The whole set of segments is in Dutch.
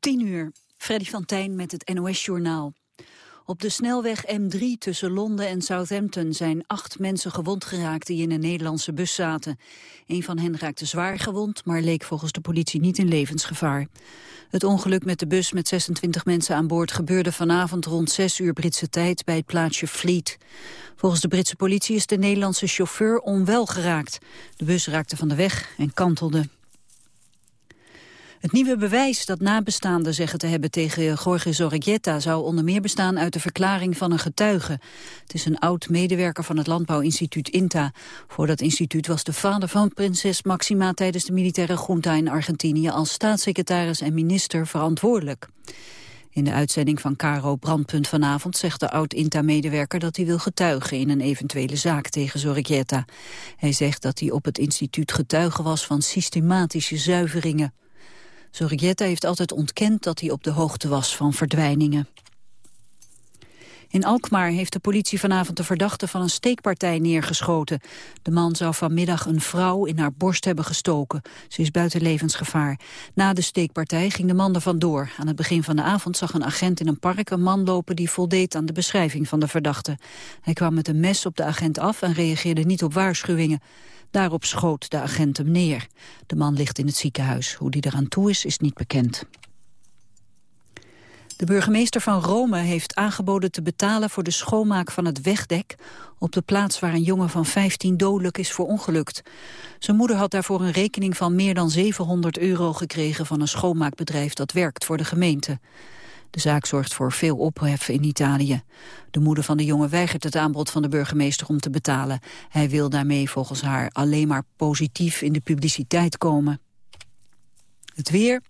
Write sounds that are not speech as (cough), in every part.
10 uur, Freddy van Tijn met het NOS-journaal. Op de snelweg M3 tussen Londen en Southampton zijn acht mensen gewond geraakt die in een Nederlandse bus zaten. Een van hen raakte zwaar gewond, maar leek volgens de politie niet in levensgevaar. Het ongeluk met de bus met 26 mensen aan boord gebeurde vanavond rond 6 uur Britse tijd bij het plaatsje Fleet. Volgens de Britse politie is de Nederlandse chauffeur onwel geraakt. De bus raakte van de weg en kantelde. Het nieuwe bewijs dat nabestaanden zeggen te hebben tegen Jorge Zorregieta zou onder meer bestaan uit de verklaring van een getuige. Het is een oud-medewerker van het Landbouwinstituut INTA. Voor dat instituut was de vader van prinses Maxima tijdens de militaire junta in Argentinië als staatssecretaris en minister verantwoordelijk. In de uitzending van Caro Brandpunt vanavond zegt de oud-INTA-medewerker dat hij wil getuigen in een eventuele zaak tegen Zorregieta. Hij zegt dat hij op het instituut getuige was van systematische zuiveringen. Zorrietta heeft altijd ontkend dat hij op de hoogte was van verdwijningen. In Alkmaar heeft de politie vanavond de verdachte van een steekpartij neergeschoten. De man zou vanmiddag een vrouw in haar borst hebben gestoken. Ze is buiten levensgevaar. Na de steekpartij ging de man er vandoor. Aan het begin van de avond zag een agent in een park een man lopen die voldeed aan de beschrijving van de verdachte. Hij kwam met een mes op de agent af en reageerde niet op waarschuwingen. Daarop schoot de agent hem neer. De man ligt in het ziekenhuis. Hoe die eraan toe is, is niet bekend. De burgemeester van Rome heeft aangeboden te betalen voor de schoonmaak van het wegdek op de plaats waar een jongen van 15 dodelijk is verongelukt. Zijn moeder had daarvoor een rekening van meer dan 700 euro gekregen van een schoonmaakbedrijf dat werkt voor de gemeente. De zaak zorgt voor veel ophef in Italië. De moeder van de jongen weigert het aanbod van de burgemeester om te betalen. Hij wil daarmee volgens haar alleen maar positief in de publiciteit komen. Het weer.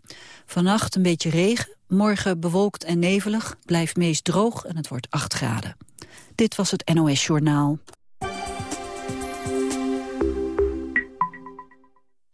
Vannacht een beetje regen. Morgen bewolkt en nevelig. Blijft meest droog en het wordt 8 graden. Dit was het NOS Journaal.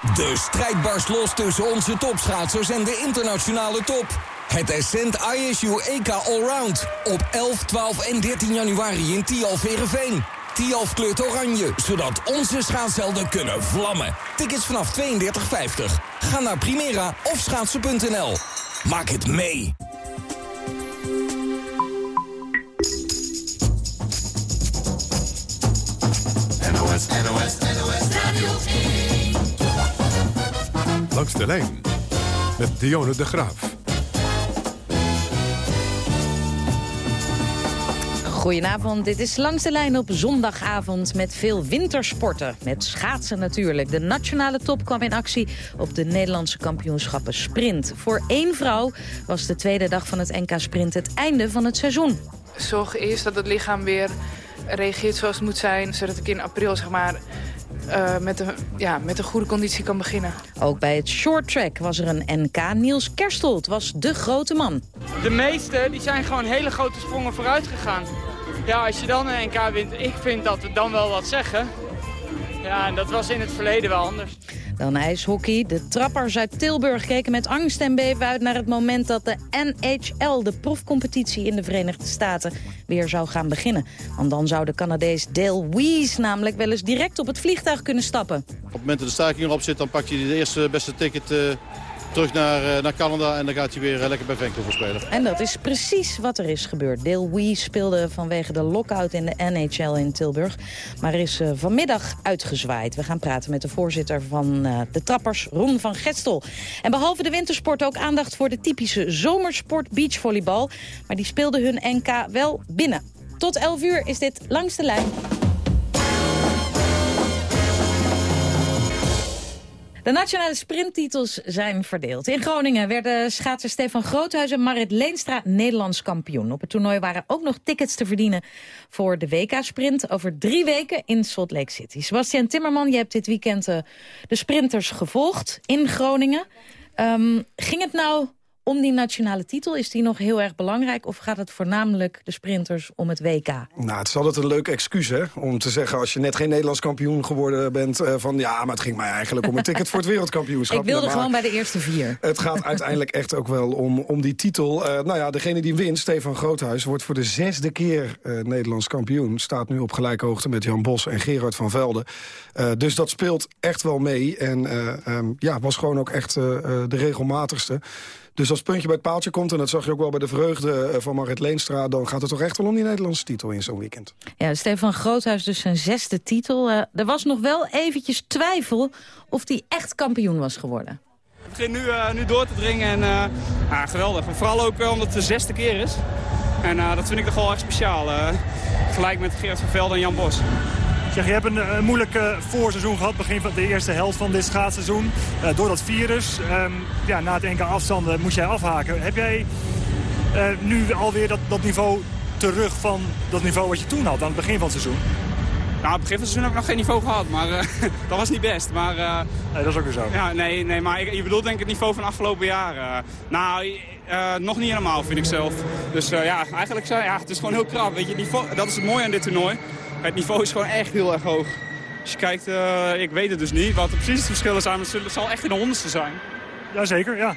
De strijd barst los tussen onze topschaatsers en de internationale top. Het Ascent ISU EK Allround op 11, 12 en 13 januari in Tialf Verenveen. Tialf kleurt oranje, zodat onze schaatshelden kunnen vlammen. Tickets vanaf 32,50. Ga naar Primera of schaatsen.nl. Maak het mee. NOS, NOS, Langs de lijn met Dionne de Graaf. Goedenavond, dit is Langs de Lijn op zondagavond met veel wintersporten. Met schaatsen natuurlijk. De nationale top kwam in actie op de Nederlandse kampioenschappen sprint. Voor één vrouw was de tweede dag van het NK Sprint het einde van het seizoen. Zorg eerst dat het lichaam weer reageert zoals het moet zijn. Zodat ik in april zeg maar, uh, met, een, ja, met een goede conditie kan beginnen. Ook bij het short track was er een NK. Niels Kerstelt was de grote man. De meeste die zijn gewoon hele grote sprongen vooruit gegaan. Ja, als je dan een NK wint, ik vind dat we dan wel wat zeggen. Ja, en dat was in het verleden wel anders. Dan ijshockey. De trappers uit Tilburg keken met angst en beven uit naar het moment dat de NHL, de profcompetitie in de Verenigde Staten, weer zou gaan beginnen. Want dan zou de Canadees Dale Weiss namelijk wel eens direct op het vliegtuig kunnen stappen. Op het moment dat de staking erop zit, dan pakt hij de eerste beste ticket... Uh terug naar, eh, naar Canada en dan gaat hij weer eh, lekker bij Vancouver spelen. En dat is precies wat er is gebeurd. Dale Wee speelde vanwege de lockout in de NHL in Tilburg, maar is uh, vanmiddag uitgezwaaid. We gaan praten met de voorzitter van de trappers, Ron van Gestel. En behalve de wintersport ook aandacht voor de typische zomersport beachvolleybal. Maar die speelden hun NK wel binnen. Tot 11 uur is dit Langs de Lijn. De nationale sprinttitels zijn verdeeld. In Groningen werden schaatser Stefan Groothuis en Marit Leenstra Nederlands kampioen. Op het toernooi waren ook nog tickets te verdienen voor de WK-sprint over drie weken in Salt Lake City. Sebastian Timmerman, je hebt dit weekend uh, de sprinters gevolgd in Groningen. Um, ging het nou om die nationale titel? Is die nog heel erg belangrijk? Of gaat het voornamelijk de sprinters om het WK? Nou, het is altijd een leuk excuus, hè? Om te zeggen, als je net geen Nederlands kampioen geworden bent... eh, van ja, maar het ging mij eigenlijk om een ticket voor het wereldkampioenschap. (laughs) Ik wilde Maar gewoon bij de eerste vier. (laughs) Het gaat uiteindelijk echt ook wel om, om die titel. Eh, nou ja, degene die wint, Stefan Groothuis, wordt voor de zesde keer eh, Nederlands kampioen. Staat nu op gelijke hoogte met Jan Bos en Gerard van Velde. Eh, dus dat speelt echt wel mee. En eh, ehm, ja, was gewoon ook echt de regelmatigste. Dus als het puntje bij het paaltje komt, en dat zag je ook wel bij de vreugde eh, van Marit Leenstra... dan gaat het toch echt wel om die Nederlandse titel in zo'n weekend. Ja, Stefan Groothuis dus zijn zesde titel. Eh, er was nog wel eventjes twijfel of hij echt kampioen was geworden. Het begint nu, eh, nu door te dringen en eh, ja, geweldig. En vooral ook wel omdat het de zesde keer is. En eh, dat vind ik toch wel echt speciaal. eh, gelijk met Gerard van Velde en Jan Bos. Zeg, je hebt een, een moeilijk eh, voorseizoen gehad, begin van de eerste helft van dit schaatsseizoen. Eh, door dat virus, ehm, ja, na het enkele afstanden moest jij afhaken. Heb jij eh, nu alweer dat, dat niveau terug van dat niveau wat je toen had aan het begin van het seizoen? Nou, het begin van het seizoen heb ik nog geen niveau gehad, maar eh, (laughs) dat was niet best. Maar, eh, nee, dat is ook weer zo. Ja, nee, nee maar ik- je bedoelt denk ik het niveau van afgelopen jaar. nou, eh, nog niet helemaal vind ik zelf. Dus eh, ja, eigenlijk zo, ja, het is gewoon heel krap. Weet je, niveau, dat is het mooie aan dit toernooi. Het niveau is gewoon echt heel erg hoog. Als je kijkt, eh, ik weet het dus niet wat de precies de verschillen zijn, maar het het zal echt in de honderdste zijn. Jazeker, ja.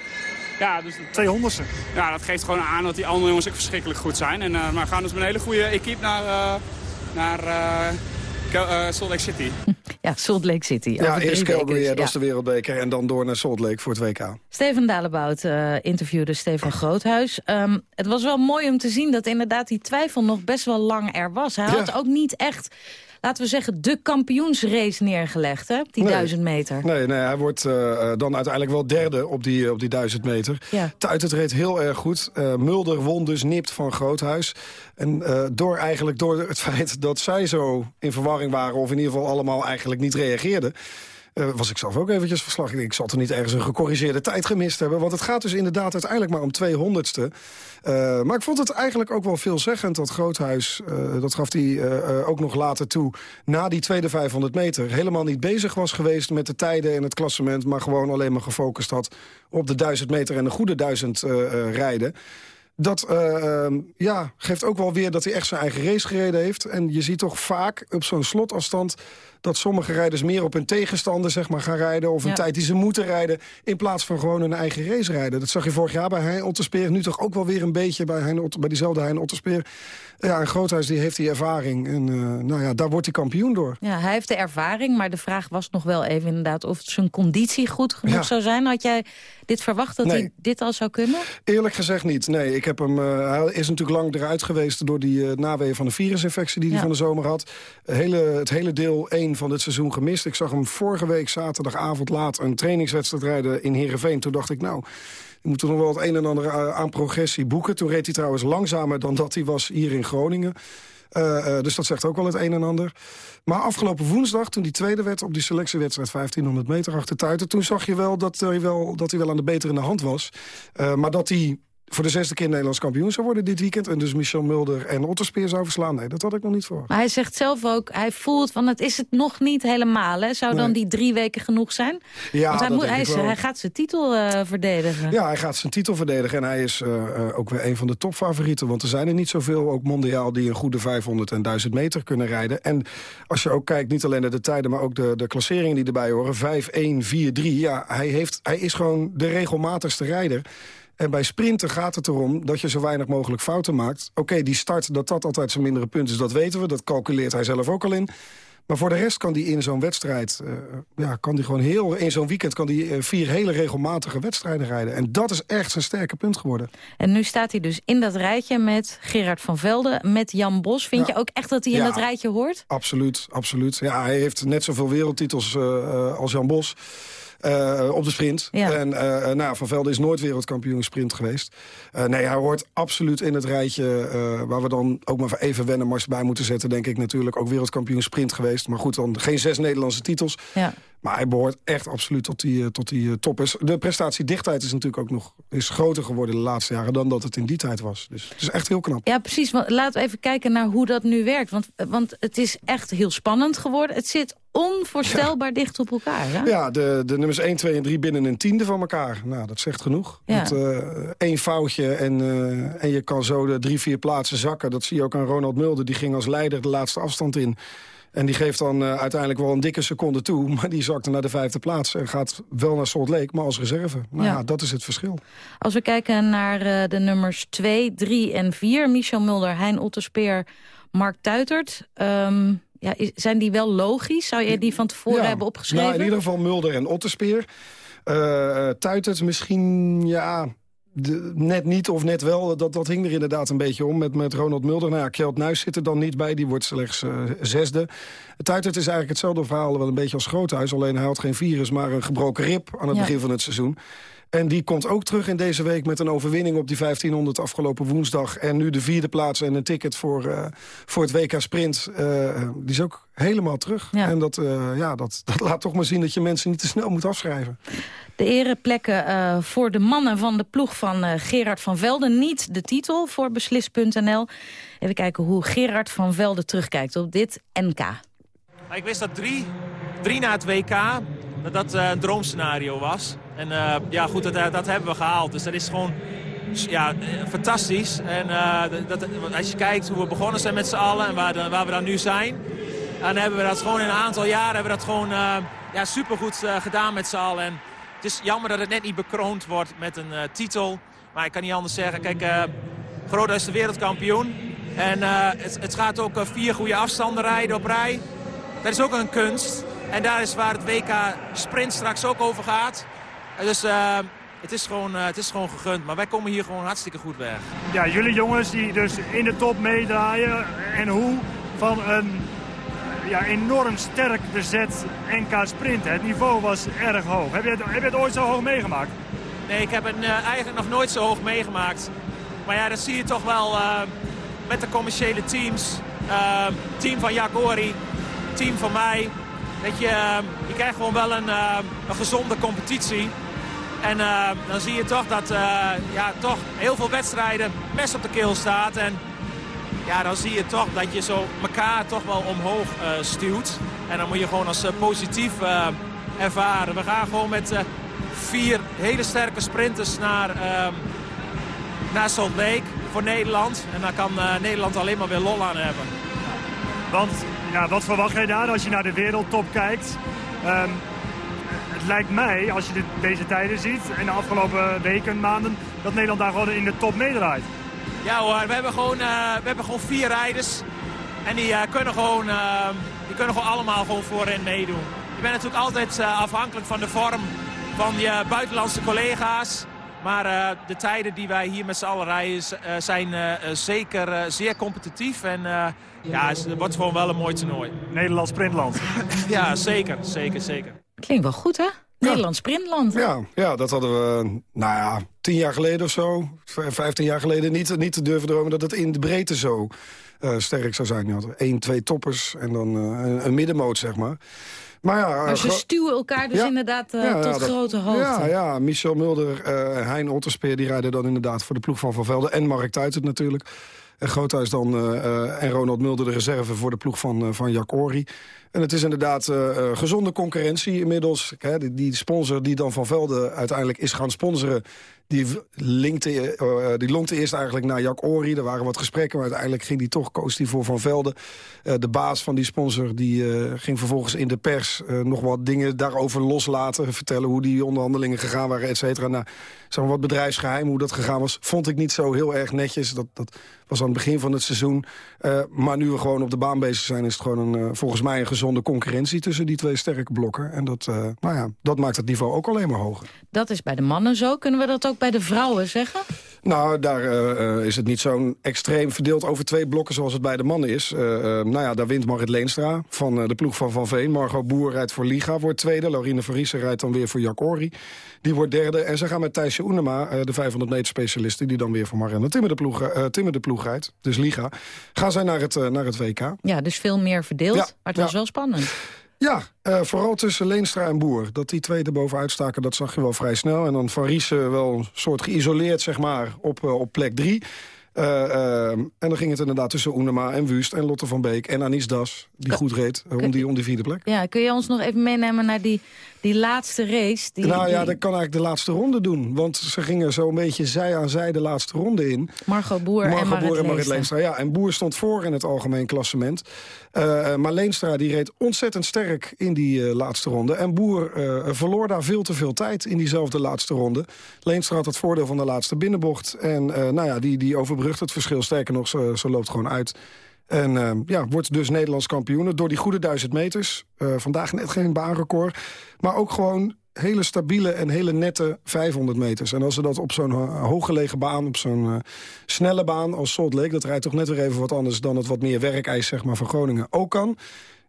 Ja, dus Twee honderdste. Ja, dat geeft gewoon aan dat die andere jongens ook verschrikkelijk goed zijn. En, eh, maar we gaan dus met een hele goede equipe naar, eh, naar eh, eh, Salt Lake City. (laughs) Ja, Salt Lake City. Ja, eerst Calgary, hè, dat is ja. de wereldbeker. En dan door naar Salt Lake voor het WK. Steven Dalebout eh, interviewde Stefan Groothuis. Ehm, het was wel mooi om te zien dat inderdaad die twijfel nog best wel lang er was. Hij had ook niet echt, laten we zeggen, de kampioensrace neergelegd, hè? Die Nee. duizend meter. Nee, nee hij wordt eh, eh, dan uiteindelijk wel derde op die, eh, op die duizend meter. Ja. Tuit het reed heel erg goed. Mulder won dus nipt van Groothuis. En door, eigenlijk door het (laughs) feit dat zij zo in verwarring waren... of in ieder geval allemaal eigenlijk niet reageerden... eh, was ik zelf ook eventjes verslag. Ik zal er niet ergens een gecorrigeerde tijd gemist hebben. Want het gaat dus inderdaad uiteindelijk maar om 200ste. Eh, maar ik vond het eigenlijk ook wel veelzeggend dat Groothuis... eh, dat gaf hij ook nog later toe... na die tweede 500 meter helemaal niet bezig was geweest... met de tijden en het klassement... maar gewoon alleen maar gefocust had op de 1000 meter... en de goede 1000 eh, eh, rijden. Dat eh, ehm, ja, geeft ook wel weer dat hij echt zijn eigen race gereden heeft. En je ziet toch vaak op zo'n slotafstand... dat sommige rijders meer op hun tegenstander zeg maar, gaan rijden... of een Ja. tijd die ze moeten rijden... in plaats van gewoon hun eigen race rijden. Dat zag je vorig jaar bij Hein Otterspeer. Nu toch ook wel weer een beetje bij, hein, Otter- bij diezelfde Hein Otterspeer. Ja, en Groothuis die heeft die ervaring. En eh, nou ja, daar wordt hij kampioen door. Ja, hij heeft de ervaring, maar de vraag was nog wel even inderdaad... of zijn conditie goed genoeg Ja. zou zijn. Had jij dit verwacht, dat Nee. hij dit al zou kunnen? Eerlijk gezegd niet. Nee, ik heb hem, eh, hij is natuurlijk lang eruit geweest... door die eh naweeën van de virusinfectie die hij Ja. van de zomer had. Het hele, het hele deel 1 van dit seizoen gemist. Ik zag hem vorige week zaterdagavond laat een trainingswedstrijd rijden in Heerenveen. Toen dacht ik, nou... Je moet er nog wel het een en ander eh, aan progressie boeken. Toen reed hij trouwens langzamer dan dat hij was hier in Groningen. Dus dat zegt ook wel het een en ander. Maar afgelopen woensdag, toen die tweede werd op die selectiewedstrijd 1500 meter achter Tuiten... toen zag je wel dat hij wel, dat hij wel aan de betere hand was. Maar dat hij voor de zesde keer Nederlands kampioen zou worden dit weekend... en dus Michel Mulder en Otterspeer zou verslaan, nee, dat had ik nog niet voor. Maar hij zegt zelf ook, hij voelt van het is het nog niet helemaal. Hè? Zou dan die drie weken genoeg zijn? Ja, Want hij, moet, hij, is- hij gaat zijn titel eh, verdedigen. Ja, hij gaat zijn titel verdedigen en hij is eh, eh, ook weer een van de topfavorieten. Want er zijn er niet zoveel, ook mondiaal, die een goede 500 en 1000 meter kunnen rijden. En als je ook kijkt, niet alleen naar de tijden, maar ook de, de klasseringen die erbij horen. 5, 1, 4, 3. Ja, hij, heeft, hij is gewoon de regelmatigste rijder. En bij sprinten gaat het erom dat je zo weinig mogelijk fouten maakt. Oké, die start, dat dat altijd zijn mindere punt is, dat weten we. Dat calculeert hij zelf ook al in. Maar voor de rest kan die in zo'n wedstrijd, eh, ja, kan die gewoon heel, in zo'n weekend kan die eh, vier hele regelmatige wedstrijden rijden. En dat is echt zijn sterke punt geworden. En nu staat hij dus in dat rijtje met Gerard van Velde, met Jan Bos. Vind Ja. je ook echt dat hij in dat rijtje hoort? Absoluut, absoluut. Ja, hij heeft net zoveel wereldtitels eh, als Jan Bos. Eh, op de sprint. Ja. En eh, nou, Van Velde is nooit wereldkampioen sprint geweest. Eh, nee, hij hoort absoluut in het rijtje... eh, waar we dan ook maar even Wennemars bij moeten zetten... denk ik natuurlijk ook wereldkampioen sprint geweest. Maar goed, dan geen zes Nederlandse titels. Ja. Maar hij behoort echt absoluut tot die, uh, tot die toppers. De prestatiedichtheid is natuurlijk ook nog is groter geworden de laatste jaren... dan dat het in die tijd was. Dus het is echt heel knap. Ja, precies. Want laten we even kijken naar hoe dat nu werkt. Want, want het is echt heel spannend geworden. Het zit onvoorstelbaar dicht op elkaar. Hè? Ja, de, de nummers 1, 2 en 3 binnen een tiende van elkaar. Nou, dat zegt genoeg. Ja. Uh, één foutje en, uh, en je kan zo de drie, vier plaatsen zakken. Dat zie je ook aan Ronald Mulder. Die ging als leider de laatste afstand in. En die geeft dan uh, uiteindelijk wel een dikke seconde toe. (laughs) Maar die zakte naar de vijfde plaats. En gaat wel naar Salt Lake, maar als reserve. Nou ja. ja dat is het verschil. Als we kijken naar uh, de nummers 2, 3 en 4. Michel Mulder, Hein Otterspeer, Mark Tuitert. Um, ja, zijn die wel logisch? Zou je die van tevoren ja. hebben opgeschreven? Nou, in ieder geval Mulder en Otterspeer. Uh, Tuitert misschien, ja, de, net niet of net wel, dat, dat hing er inderdaad een beetje om met, met Ronald Mulder. Nou ja, Kjeld Nuis zit er dan niet bij, die wordt slechts uh, zesde. Tuitert is eigenlijk hetzelfde verhaal, wel een beetje als Groothuis. Alleen hij had geen virus, maar een gebroken rib aan het ja. begin van het seizoen. En die komt ook terug in deze week met een overwinning op die 1500 afgelopen woensdag. En nu de vierde plaats en een ticket voor, uh, voor het WK Sprint. Uh, die is ook helemaal terug. Ja. En dat, uh, ja, dat, dat laat toch maar zien dat je mensen niet te snel moet afschrijven. De ereplekken uh, voor de mannen van de ploeg van uh, Gerard van Velde. Niet de titel voor Beslis.nl. Even kijken hoe Gerard van Velde terugkijkt op dit NK. Ik wist dat drie, drie na het WK dat dat uh, een droomscenario was. En ja, goed, dat, dat hebben we gehaald. Dus dat is gewoon ja, fantastisch. En dat, als je kijkt hoe we begonnen zijn met z'n allen en waar, waar we dan nu zijn... dan hebben we dat gewoon in een aantal jaren hebben we dat gewoon, ja, supergoed gedaan met z'n allen. En, het is jammer dat het net niet bekroond wordt met een titel. Maar ik kan niet anders zeggen. Kijk, uh, Groda is de wereldkampioen. En het, het, gaat ook vier goede afstanden rijden op rij. Dat is ook een kunst. En daar is waar het WK Sprint straks ook over gaat. Dus het, is gewoon, het is gewoon gegund. Maar wij komen hier gewoon hartstikke goed weg. Ja, jullie jongens die dus in de top meedraaien. En hoe van een ja, enorm sterk bezet NK Sprint. Het niveau was erg hoog. Heb je het, heb je het ooit zo hoog meegemaakt? Nee, ik heb het uh, eigenlijk nog nooit zo hoog meegemaakt. Maar ja, dat zie je toch wel uh, met de commerciële teams. Uh, team van Jagori, team van mij. Weet je, je krijgt gewoon wel een, een gezonde competitie. En dan zie je toch dat ja, toch heel veel wedstrijden mes op de keel staat. En ja, dan zie je toch dat je zo elkaar toch wel omhoog uh, stuwt. En dan moet je gewoon als uh, positief ervaren. We gaan gewoon met vier hele sterke sprinters naar, naar Salt Lake voor Nederland. En daar kan Nederland alleen maar weer lol aan hebben. Want ja, wat verwacht jij daar als je naar de wereldtop kijkt? Um, het lijkt mij, als je deze tijden ziet, in de afgelopen weken, maanden, dat Nederland daar gewoon in de top meedraait. Ja hoor, we hebben gewoon, uh, we hebben gewoon vier rijders. En die, uh, kunnen gewoon, uh, die kunnen gewoon allemaal gewoon voorin meedoen. Je bent natuurlijk altijd afhankelijk van de vorm van je buitenlandse collega's. Maar de tijden die wij hier met z'n allen rijden zijn zeker zeer competitief. En ja, het wordt gewoon wel een mooi toernooi. Nederlands sprintland. (laughs) ja, zeker, zeker, zeker. Klinkt wel goed hè? Nederlands sprintland. Ja, ja, dat hadden we, nou ja, tien jaar geleden of zo, vijftien jaar geleden... niet, niet te durven dromen dat het in de breedte zo uh, sterk zou zijn. Je had één, twee toppers en dan uh, een, een middenmoot, zeg maar. Maar, ja, maar ze stuwen elkaar dus ja, inderdaad uh, ja, tot grote hoogte. Ja, ja, Michel Mulder, Hein Otterspeer... die rijden dan inderdaad voor de ploeg van Van Velde. En Mark Tuitert natuurlijk. En Groothuis dan en Ronald Mulder de reserve voor de ploeg van, van Jack Ori. En het is inderdaad uh, gezonde concurrentie inmiddels. Hè, die, die, sponsor die dan Van Velde uiteindelijk is gaan sponsoren... die, linkte, uh, die lonkte eerst eigenlijk naar Jack Ori. Er waren wat gesprekken, maar uiteindelijk ging die toch, koos die voor Van Velde. Uh, de baas van die sponsor die, ging vervolgens in de pers... nog wat dingen daarover loslaten. Vertellen hoe die onderhandelingen gegaan waren, et cetera. Nou, zeg maar wat bedrijfsgeheim, hoe dat gegaan was... vond ik niet zo heel erg netjes. Dat, dat was aan het begin van het seizoen. maar nu we gewoon op de baan bezig zijn... is het gewoon een, volgens mij een gezonde concurrentie tussen die twee sterke blokken. En dat, nou ja, dat maakt het niveau ook alleen maar hoger. Dat is bij de mannen zo. Kunnen we dat ook bij de vrouwen zeggen? Nou, daar uh, is het niet zo'n extreem verdeeld over twee blokken zoals het bij de mannen is. Uh, nou ja, daar wint Marit Leenstra van de ploeg van Van Veen. Margot Boer rijdt voor Liga, wordt tweede. Laurine Verriesen rijdt dan weer voor Jack Ori. Die wordt derde. En ze gaan met Thijsje Oenema, de 500 meter specialisten... die dan weer voor Marianne Timmer de ploeg, Timmer de ploeg rijdt, dus Liga... gaan zij naar het, naar het WK. Ja, dus veel meer verdeeld, ja, maar het was ja. wel spannend. Ja, uh, vooral tussen Leenstra en Boer. Dat die twee er bovenuit staken, dat zag je wel vrij snel. En dan Van Riesen wel een soort geïsoleerd, zeg maar, op, uh, op plek drie. Uh, uh, en dan ging het inderdaad tussen Oenema en Wust en Lotte van Beek en Anis Das, die goed reed om die, om die vierde plek. Ja, kun je ons nog even meenemen naar die, die laatste race? Die, nou ja, die... dat kan eigenlijk de laatste ronde doen. Want ze gingen zo een beetje zij aan zij de laatste ronde in. Margot Boer Margot en Marit, Boer en Marit Leenstra. Leenstra. Ja, en Boer stond voor in het algemeen klassement. Uh, maar Leenstra die reed ontzettend sterk in die uh, laatste ronde. En Boer uh, verloor daar veel te veel tijd in diezelfde laatste ronde. Leenstra had het voordeel van de laatste binnenbocht. En nou ja, die, die overbrugt het verschil. Sterker nog, ze, ze loopt gewoon uit. En uh, ja, wordt dus Nederlands kampioen door die goede duizend meters. Uh, vandaag net geen baanrecord. Maar ook gewoon hele stabiele en hele nette 500 meters. En als ze dat op zo'n hooggelegen baan, op zo'n uh, snelle baan als Salt Lake... dat rijdt toch net weer even wat anders dan het wat meer werkeis zeg maar, van Groningen ook kan...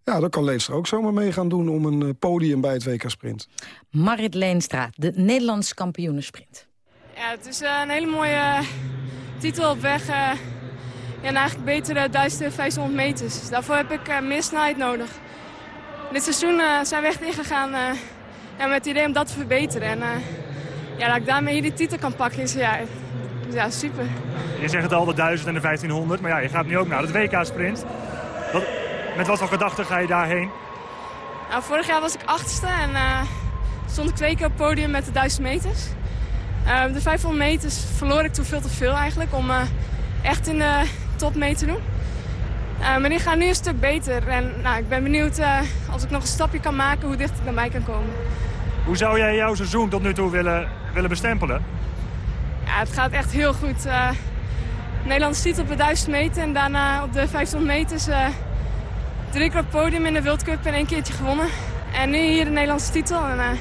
Ja, dan kan Leenstra ook zomaar mee gaan doen om een podium bij het WK Sprint. Marit Leenstra, de Nederlands kampioenensprint. Ja, het is een hele mooie titel op weg... Ja, en eigenlijk beter uh, 1500 meters. Dus daarvoor heb ik uh, meer snelheid nodig. Dit seizoen uh, zijn we echt ingegaan ja, met het idee om dat te verbeteren. En ja, dat ik daarmee hier die titel kan pakken is ja, ja, super. Je zegt het al, de 1000 en de 1500. Maar ja, je gaat nu ook naar het WK-sprint. Met wat voor gedachten ga je daarheen? Nou, vorig jaar was ik achtste en stond ik twee keer op het podium met de 1000 meters. de 500 meters verloor ik toen veel te veel eigenlijk om echt in de top mee te doen. Uh, maar die gaan nu een stuk beter. En nou, ik ben benieuwd uh, als ik nog een stapje kan maken hoe dicht ik erbij kan komen. Hoe zou jij jouw seizoen tot nu toe willen, willen bestempelen? Ja, het gaat echt heel goed. Uh, Nederlands titel op de 1000 meter en daarna op de 500 meters drie keer op podium in de World Cup en één keertje gewonnen. En nu hier de Nederlandse titel en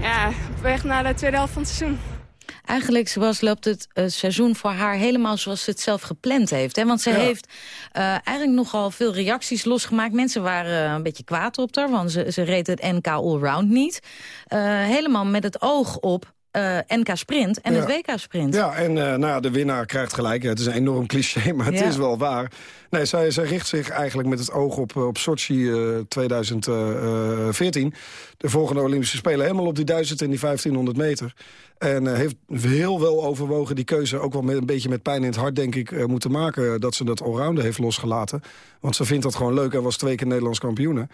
ja, op weg naar de tweede helft van het seizoen. Eigenlijk zoals loopt het uh, seizoen voor haar helemaal zoals ze het zelf gepland heeft. Hè? Want ze ja. heeft uh, eigenlijk nogal veel reacties losgemaakt. Mensen waren een beetje kwaad op haar, want ze, ze reed het NK Allround niet. Helemaal met het oog op uh, NK Sprint en ja. het WK Sprint. Ja, en uh, nou ja, de winnaar krijgt gelijk. Het is een enorm cliché, (laughs) maar het Ja. is wel waar. Nee, zij, zij richt zich eigenlijk met het oog op, op Sochi eh, 2014. De volgende Olympische Spelen. Helemaal op die 1000 en die 1500 meter. En eh, heeft heel wel overwogen die keuze ook wel met een beetje met pijn in het hart, denk ik, eh, moeten maken. Dat ze dat allrounder heeft losgelaten. Want ze vindt dat gewoon leuk en was twee keer Nederlands kampioene.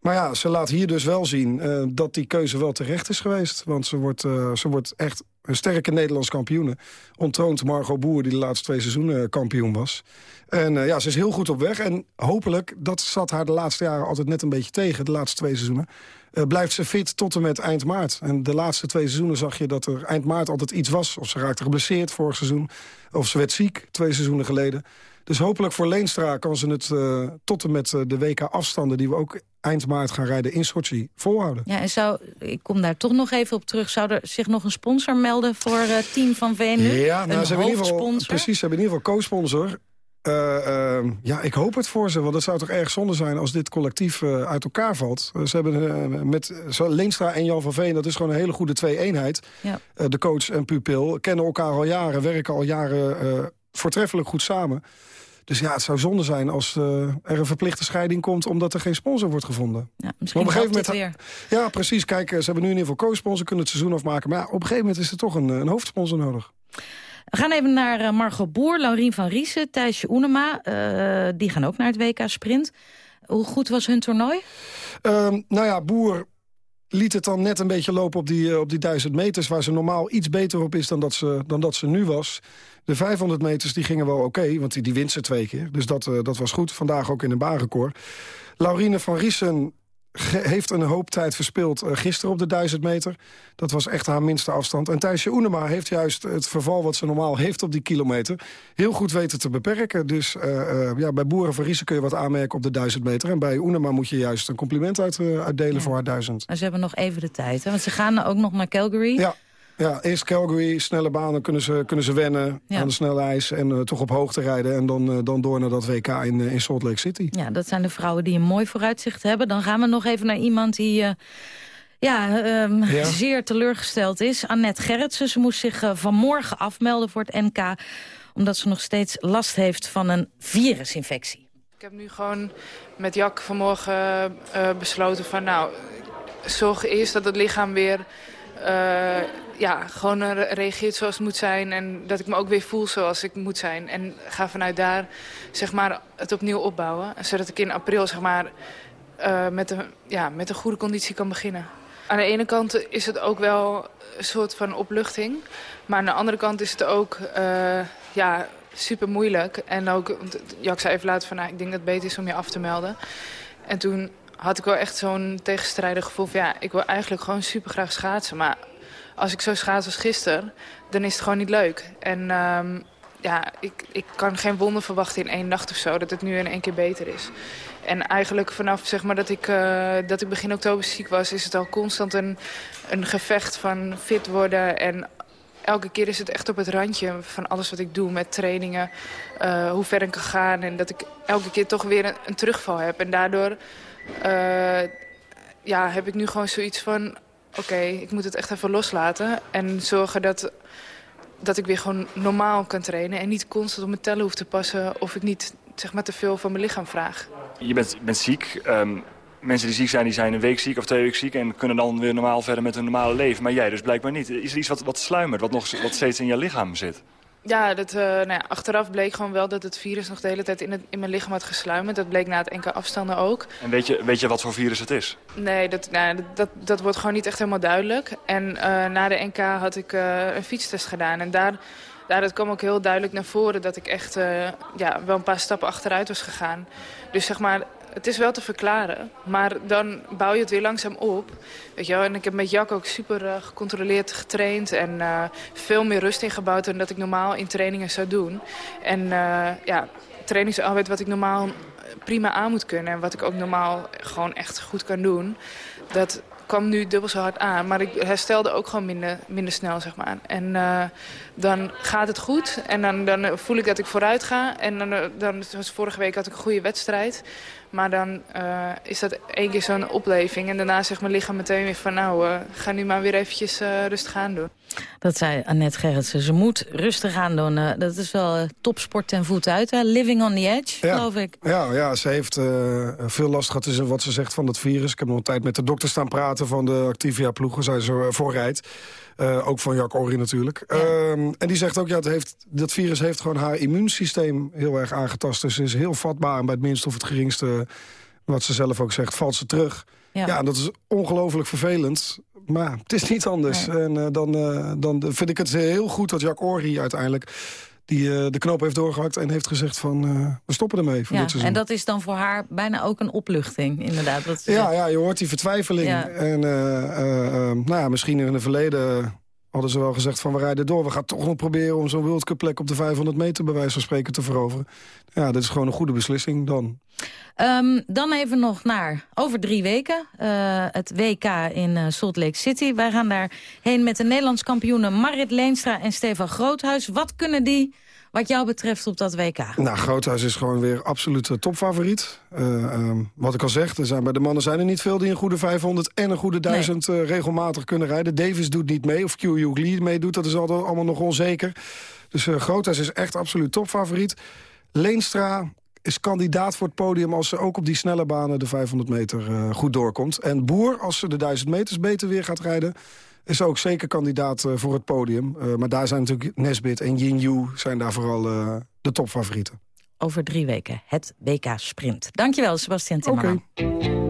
Maar ja, ze laat hier dus wel zien eh, dat die keuze wel terecht is geweest. Want ze wordt, eh, ze wordt echt een sterke Nederlands kampioene. Ontroont Margot Boer, die de laatste twee seizoenen kampioen was. En eh, ja, ze is heel goed op weg. En hopelijk, dat zat haar de laatste jaren altijd net een beetje tegen. De laatste twee seizoenen. Eh, blijft ze fit tot en met eind maart. En de laatste twee seizoenen zag je dat er eind maart altijd iets was. Of ze raakte geblesseerd vorig seizoen. Of ze werd ziek twee seizoenen geleden. Dus hopelijk voor Leenstra kan ze het eh, tot en met eh, de WK-afstanden... die we ook eind maart gaan rijden in Sochi, volhouden. Ja, en zou, ik kom daar toch nog even op terug. Zou er zich nog een sponsor melden voor het team van VNU? Ja, nou, een ze hebben in ieder geval, precies, ze hebben in ieder geval co-sponsor. Eh, eh, ja, ik hoop het voor ze, want het zou toch erg zonde zijn als dit collectief eh, uit elkaar valt. Eh, ze hebben met Leenstra en Jan van Veen, dat is gewoon een hele goede twee-eenheid. Ja. De coach en pupil kennen elkaar al jaren, werken al jaren voortreffelijk goed samen. Dus ja, het zou zonde zijn als er een verplichte scheiding komt... omdat er geen sponsor wordt gevonden. Ja, misschien Maar op een gegeven moment- weer. Ja, precies. Kijk, ze hebben nu in ieder geval co-sponsor, kunnen het seizoen afmaken. Maar ja, op een gegeven moment is er toch een, een hoofdsponsor nodig. We gaan even naar eh, Margot Boer, Laurien van Riesen, Thijsje Oenema. Eh, die gaan ook naar het WK Sprint. Hoe goed was hun toernooi? Ehm, nou ja, Boer liet het dan net een beetje lopen op die, eh, op die 1000 meters... waar ze normaal iets beter op is dan dat ze, dan dat ze nu was. De 500 meters die gingen wel oké, want die, die wint ze twee keer. Dus dat, dat was goed. Vandaag ook in een baanrecord. Laurine van Riesen heeft een hoop tijd verspeeld eh, gisteren op de 1000 meter. Dat was echt haar minste afstand. En Thijsje Oenema heeft juist het verval wat ze normaal heeft op die kilometer... heel goed weten te beperken. Dus eh, eh, ja, bij Boeren van Riesen kun je wat aanmerken op de 1000 meter. En bij Oenema moet je juist een compliment uit, uitdelen voor haar 1000. Maar ze hebben nog even de tijd, hè? want ze gaan ook nog naar Calgary. Ja. Ja, eerst Calgary, snelle banen kunnen ze, kunnen ze wennen Ja. aan de snelle ijs... en eh, toch op hoogte rijden en dan, eh, dan door naar dat WK in, eh, in Salt Lake City. Ja, dat zijn de vrouwen die een mooi vooruitzicht hebben. Dan gaan we nog even naar iemand die eh, ja, ehm, Ja. zeer teleurgesteld is. Annette Gerritsen. Ze moest zich vanmorgen afmelden voor het NK... omdat ze nog steeds last heeft van een virusinfectie. Ik heb nu gewoon met Jak vanmorgen uh, besloten van nou, zorg eerst dat het lichaam weer ja, gewoon reageert zoals het moet zijn. En dat ik me ook weer voel zoals ik moet zijn. En ga vanuit daar zeg maar, het opnieuw opbouwen. Zodat ik in april zeg maar, uh, met, een, ja, met een goede conditie kan beginnen. Aan de ene kant is het ook wel een soort van opluchting. Maar aan de andere kant is het ook ja, super moeilijk. En ook, Jak zei even later van, nou, ik denk dat het beter is om je af te melden. En toen had ik wel echt zo'n tegenstrijdig gevoel van... ja, ik wil eigenlijk gewoon super graag schaatsen. Maar als ik zo schaats als gisteren, dan is het gewoon niet leuk. En um, ja, ik, ik kan geen wonder verwachten in één nacht of zo... dat het nu in één keer beter is. En eigenlijk vanaf zeg maar, dat, ik, uh, dat ik begin oktober ziek was... is het al constant een, een gevecht van fit worden... en elke keer is het echt op het randje van alles wat ik doe met trainingen. Uh, hoe ver ik kan gaan. En dat ik elke keer toch weer een, een terugval heb. En daardoor uh, ja, heb ik nu gewoon zoiets van... oké, ik moet het echt even loslaten. En zorgen dat, dat ik weer gewoon normaal kan trainen. En niet constant op mijn tellen hoef te passen... of ik niet zeg maar, te veel van mijn lichaam vraag. Je bent, bent ziek. Um, mensen die ziek zijn, die zijn een week ziek of twee weken ziek... en kunnen dan weer normaal verder met hun normale leven. Maar jij dus blijkbaar niet. Is er iets wat, wat sluimert, wat, nog, wat steeds in je lichaam zit? Ja, dat, uh, nou ja, achteraf bleek gewoon wel dat het virus nog de hele tijd in, het, in mijn lichaam had gesluimerd. Dat bleek na het enkele afstanden ook. En weet je, weet je wat voor virus het is? Nee, dat, nou, dat, dat, dat wordt gewoon niet echt helemaal duidelijk. En uh, na de NK had ik uh, een fietstest gedaan. En daar, daar dat kwam ook heel duidelijk naar voren dat ik echt ja, wel een paar stappen achteruit was gegaan. Dus zeg maar, het is wel te verklaren, maar dan bouw je het weer langzaam op. Weet je? En ik heb met Jack ook super uh, gecontroleerd getraind en uh, veel meer rust ingebouwd dan dat ik normaal in trainingen zou doen. En uh, ja, trainingsarbeid wat ik normaal prima aan moet kunnen en wat ik ook normaal gewoon echt goed kan doen, dat kwam nu dubbel zo hard aan. Maar ik herstelde ook gewoon minder, minder snel, zeg maar. En dan gaat het goed. En dan, dan voel ik dat ik vooruit ga. En dan, dan, zoals vorige week had ik een goede wedstrijd. Maar dan uh, is dat één keer zo'n opleving. En daarna zegt mijn lichaam meteen weer van... nou, uh, ga nu maar weer eventjes uh, rustig aan doen. Dat zei Annette Gerritsen. Ze moet rustig aan doen. dat is wel topsport ten voet uit. Hè? Living on the edge, ja. geloof ik. Ja, ja ze heeft veel last gehad tussen wat ze zegt van het virus. Ik heb nog een tijd met de dokter staan praten van de Activia-ploegen. Zij ze voorrijdt. Uh, ook van Jack Orri natuurlijk. Ja. Uh, en die zegt ook, ja, het heeft, dat virus heeft gewoon haar immuunsysteem heel erg aangetast. Dus ze is heel vatbaar en bij het minste of het geringste, wat ze zelf ook zegt, valt ze terug. Ja, ja dat is ongelooflijk vervelend. Maar het is niet anders. Nee. En uh, dan, uh, dan vind ik het heel goed dat Jack Orri uiteindelijk die uh, de knoop heeft doorgehakt en heeft gezegd van uh, we stoppen ermee voor ja, dit seizoen. En dat is dan voor haar bijna ook een opluchting, inderdaad. Wat ja, ja, je hoort die vertwijfeling. Ja. En uh, nou ja, misschien in het verleden hadden ze wel gezegd van we rijden door. We gaan toch nog proberen om zo'n World Cup plek op de 500 meter bij wijze van spreken te veroveren. Ja, dit is gewoon een goede beslissing dan. Um, dan even nog naar over drie weken. Uh, het WK in uh, Salt Lake City. Wij gaan daarheen met de Nederlands kampioenen Marit Leenstra en Stefan Groothuis. Wat kunnen die wat jou betreft op dat WK? Nou, Groothuis is gewoon weer absoluut topfavoriet. Uh, um, wat ik al zeg, er zijn, bij de mannen zijn er niet veel die een goede 500 en een goede 1000 nee. uh, regelmatig kunnen rijden. Davis doet niet mee, of Q Lee meedoet, dat is altijd allemaal nog onzeker. Dus uh, Groothuis is echt absoluut topfavoriet. Leenstra is kandidaat voor het podium als ze ook op die snelle banen de 500 meter goed doorkomt. En Boer, als ze de 1000 meters beter weer gaat rijden is ook zeker kandidaat uh, voor het podium. Uh, maar daar zijn natuurlijk Nesbit en Yin Yu zijn daar vooral uh, de topfavorieten. Over drie weken het WK Sprint. Dankjewel, Sebastian Timmerman. Okay.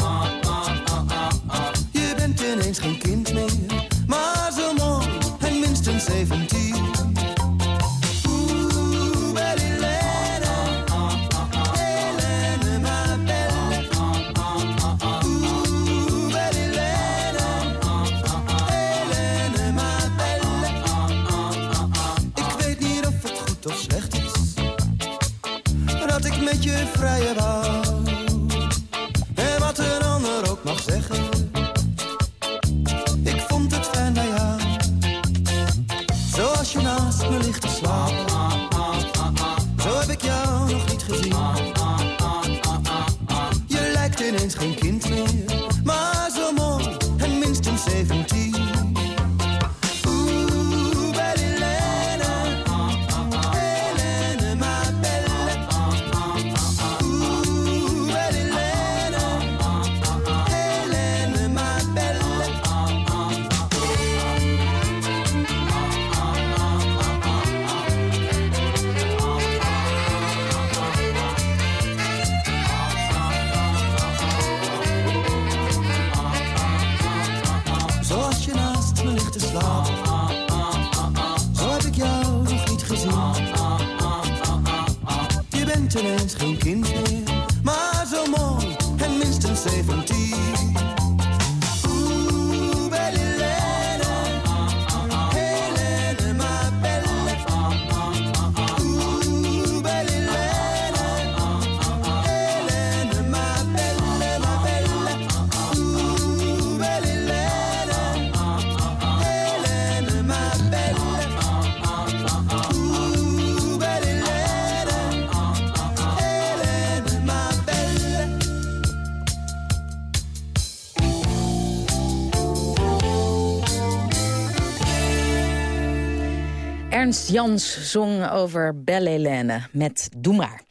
Ernst Jans zong over Belle Hélène met Doe maar.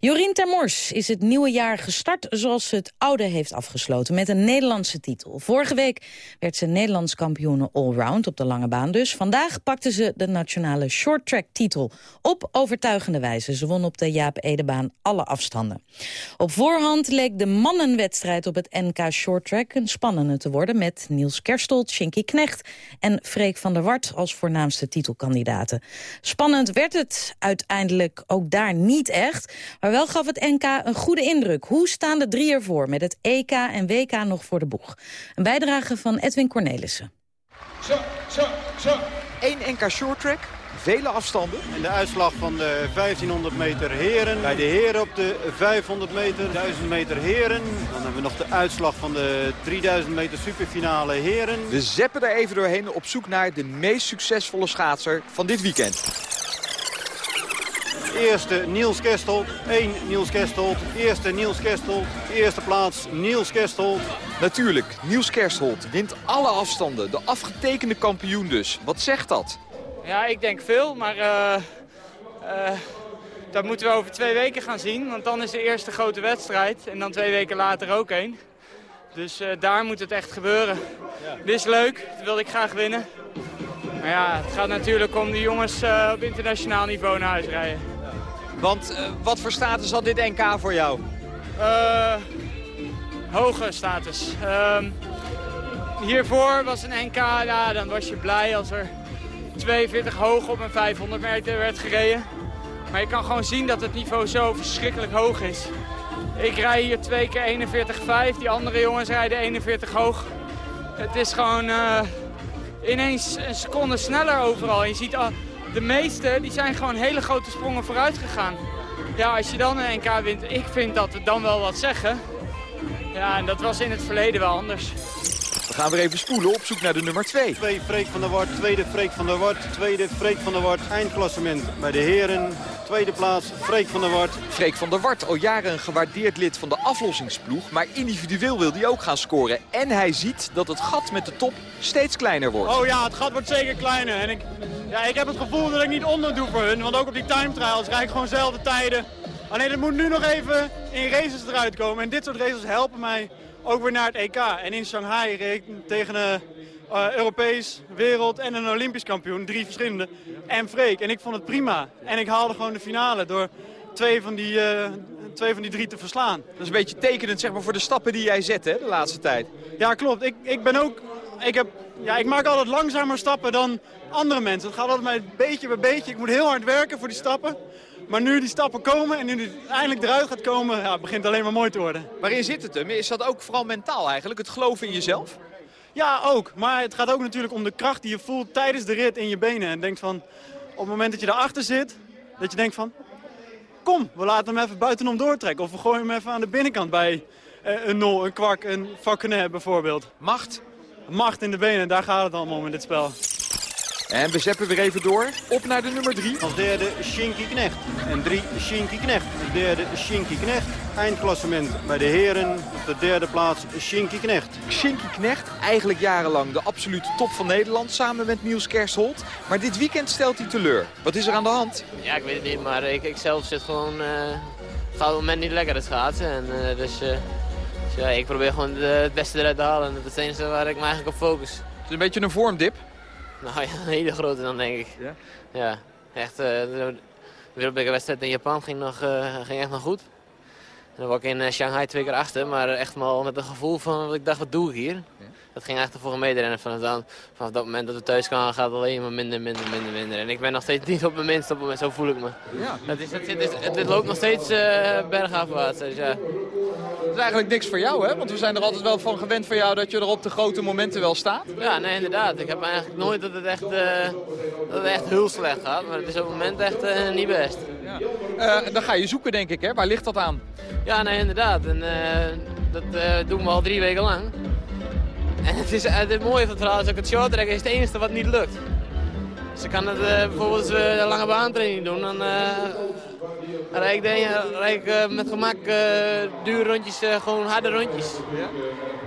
Jorien Termors is het nieuwe jaar gestart zoals ze het oude heeft afgesloten... met een Nederlandse titel. Vorige week werd ze Nederlands kampioene allround op de lange baan dus. Vandaag pakte ze de nationale shorttrack titel op overtuigende wijze. Ze won op de Jaap Edebaan alle afstanden. Op voorhand leek de mannenwedstrijd op het NK Shorttrack een spannende te worden... met Niels Kerstold, Shinky Knecht en Freek van der Wart als voornaamste titelkandidaten. Spannend werd het uiteindelijk ook daar niet echt... maar wel gaf het NK een goede indruk. Hoe staan de drie ervoor met het EK en WK nog voor de boeg? Een bijdrage van Edwin Cornelissen. Zo, zo, zo. Eén NK shorttrack, vele afstanden. En de uitslag van de 1500 meter heren. Bij de heren op de 500 meter, 1000 meter heren. Dan hebben we nog de uitslag van de 3000 meter superfinale heren. We zeppen er even doorheen op zoek naar de meest succesvolle schaatser van dit weekend. Eerste Niels Kerstold, 1 Niels Kerstold. Eerste Niels Kerstold, eerste plaats Niels Kerstold. Natuurlijk, Niels Kerstholt wint alle afstanden. De afgetekende kampioen dus. Wat zegt dat? Ja, ik denk veel, maar eh, eh, dat moeten we over twee weken gaan zien. Want dan is de eerste grote wedstrijd en dan twee weken later ook één. Dus eh, daar moet het echt gebeuren. Dit is leuk, dat wil ik graag winnen. Maar ja, het gaat natuurlijk om de jongens eh, op internationaal niveau naar huis rijden. Want eh, wat voor status had dit NK voor jou? Eh, hoge status. Ehm, hiervoor was een NK, ja, dan was je blij als er 42 hoog op een 500 meter werd gereden. Maar je kan gewoon zien dat het niveau zo verschrikkelijk hoog is. Ik rij hier twee keer 41,5, die andere jongens rijden 41 hoog. Het is gewoon eh, ineens een seconde sneller overal. Je ziet al, de meeste die zijn gewoon hele grote sprongen vooruit gegaan. Ja, als je dan een NK wint, ik vind dat het dan wel wat zeggen. Ja, en dat was in het verleden wel anders. We gaan weer even spoelen op zoek naar de nummer 2. Twee Freek van der Wart, tweede Freek van der Wart, tweede Freek van der Wart. Eindklassement bij de heren. Tweede plaats Freek van der Wart. Freek van der Wart, al jaren een gewaardeerd lid van de aflossingsploeg. Maar individueel wil hij ook gaan scoren. En hij ziet dat het gat met de top steeds kleiner wordt. Oh ja, het gat wordt zeker kleiner. En ik, ja, ik heb het gevoel dat ik niet onderdoe voor hun. Want ook op die time trials rijd ik gewoon dezelfde tijden. Alleen het moet nu nog even in races eruit komen. En dit soort races helpen mij ook weer naar het EK. En in Shanghai reed ik tegen een eh, Europees, wereld en een Olympisch kampioen. Drie verschillende. En Freek. En ik vond het prima. En ik haalde gewoon de finale door twee van die, eh, twee van die drie te verslaan. Dat is een beetje tekenend zeg maar, voor de stappen die jij zet hè, de laatste tijd. Ja, klopt. Ik, ik ben ook... Ik, heb, ja, ik maak altijd langzamer stappen dan andere mensen. Het gaat altijd maar beetje bij beetje. Ik moet heel hard werken voor die stappen. Maar nu die stappen komen en nu die eindelijk eruit gaat komen, ja, begint het alleen maar mooi te worden. Waarin zit het hem? Is dat ook vooral mentaal eigenlijk? Het geloven in jezelf? Ja, ook. Maar het gaat ook natuurlijk om de kracht die je voelt tijdens de rit in je benen. En denkt van, op het moment dat je daarachter zit, dat je denkt van... Kom, we laten hem even buitenom doortrekken. Of we gooien hem even aan de binnenkant bij eh, een nol, een kwak, een Falconet bijvoorbeeld. Macht? Macht in de benen, daar gaat het allemaal om in dit spel. En we zeppen weer even door. Op naar de nummer 3. Als derde Shinky Knecht. En drie Shinky Knecht. Als derde Shinky Knecht. Eindklassement bij de heren. Op de derde plaats Shinky Knecht. Shinky Knecht, eigenlijk jarenlang de absolute top van Nederland... samen met Niels Kersholt. Maar dit weekend stelt hij teleur. Wat is er aan de hand? Ja, ik weet het niet, maar ik, ik zelf zit gewoon... eh gaat op het moment niet lekker het schaatsen. En, eh, dus, eh, dus ja, ik probeer gewoon de- het beste eruit te halen. En dat is het enige waar ik me eigenlijk op focus. Het is een beetje een vormdip. Nou ja, een hele grote dan, denk ik. Ja? Ja, echt. eh, de wereldbekerwedstrijd in Japan ging, nog, eh, ging echt nog goed. En dan was ik in eh, Shanghai twee keer achter, maar echt wel met een gevoel van, wat ik dacht, wat doe ik hier? Dat ging echt voor een mederennen. Vanaf, dan, vanaf dat moment dat we thuis kwamen gaat het alleen maar minder, minder, minder, minder. En ik ben nog steeds niet op mijn minst op het moment, zo voel ik me. Ja. Het, is, het, is- het, het loopt nog steeds eh bergafwaarts, dus ja. Dat is eigenlijk niks voor jou, hè? Want we zijn er altijd wel van gewend van jou dat je er op de grote momenten wel staat. Ja, nee, inderdaad. Ik heb eigenlijk nooit dat het echt, eh, dat het echt heel slecht gaat, maar het is op het moment echt eh, niet best. Dan ga je zoeken, denk ik, hè? Waar ligt dat aan? Ja, nee, inderdaad. En dat doen we al drie weken lang. En het, is, eh, het mooie van het verhaal is dat het shorttrack is het enige wat niet lukt. Ik kan het eh, bijvoorbeeld als we een lange baantraining doen, dan eh rijd ik, de ene- rijd ik eh, met gemak eh dure rondjes, eh, gewoon harde rondjes.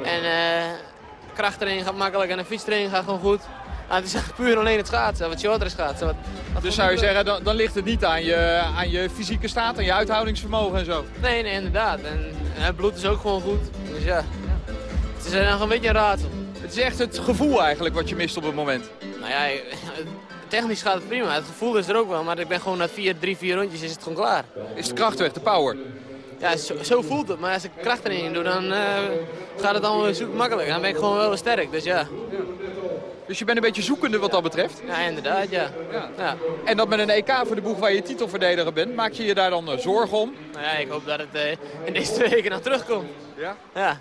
En eh krachttraining gaat makkelijk en de fietstraining gaat gewoon goed. Ah, het is echt puur alleen het schaatsen, wat shorttrack schaatsen. Wat, wat Dus zou je zeggen, dan, dan ligt het niet aan je, aan je fysieke staat, aan je uithoudingsvermogen en zo? Nee, nee, inderdaad. En eh, het bloed is ook gewoon goed. Dus ja, het is nog een beetje een raadsel. Het is echt het gevoel eigenlijk wat je mist op het moment. Nou ja, (laughs) technisch gaat het prima. Het gevoel is er ook wel, maar ik ben gewoon na vier, drie, vier rondjes is het gewoon klaar. Is de kracht weg, de power? Ja, zo, zo voelt het. Maar als ik krachttraining doe, dan eh, gaat het allemaal super makkelijk. Dan ben ik gewoon wel sterk, dus ja. Dus je bent een beetje zoekende wat dat betreft? Ja, inderdaad, ja. ja. En dat met een EK voor de boeg waar je titelverdediger bent, maak je je daar dan eh, zorgen om? Nou ja, ik hoop dat het eh, in deze twee (laughs) weken nog terugkomt. Ja? Ja.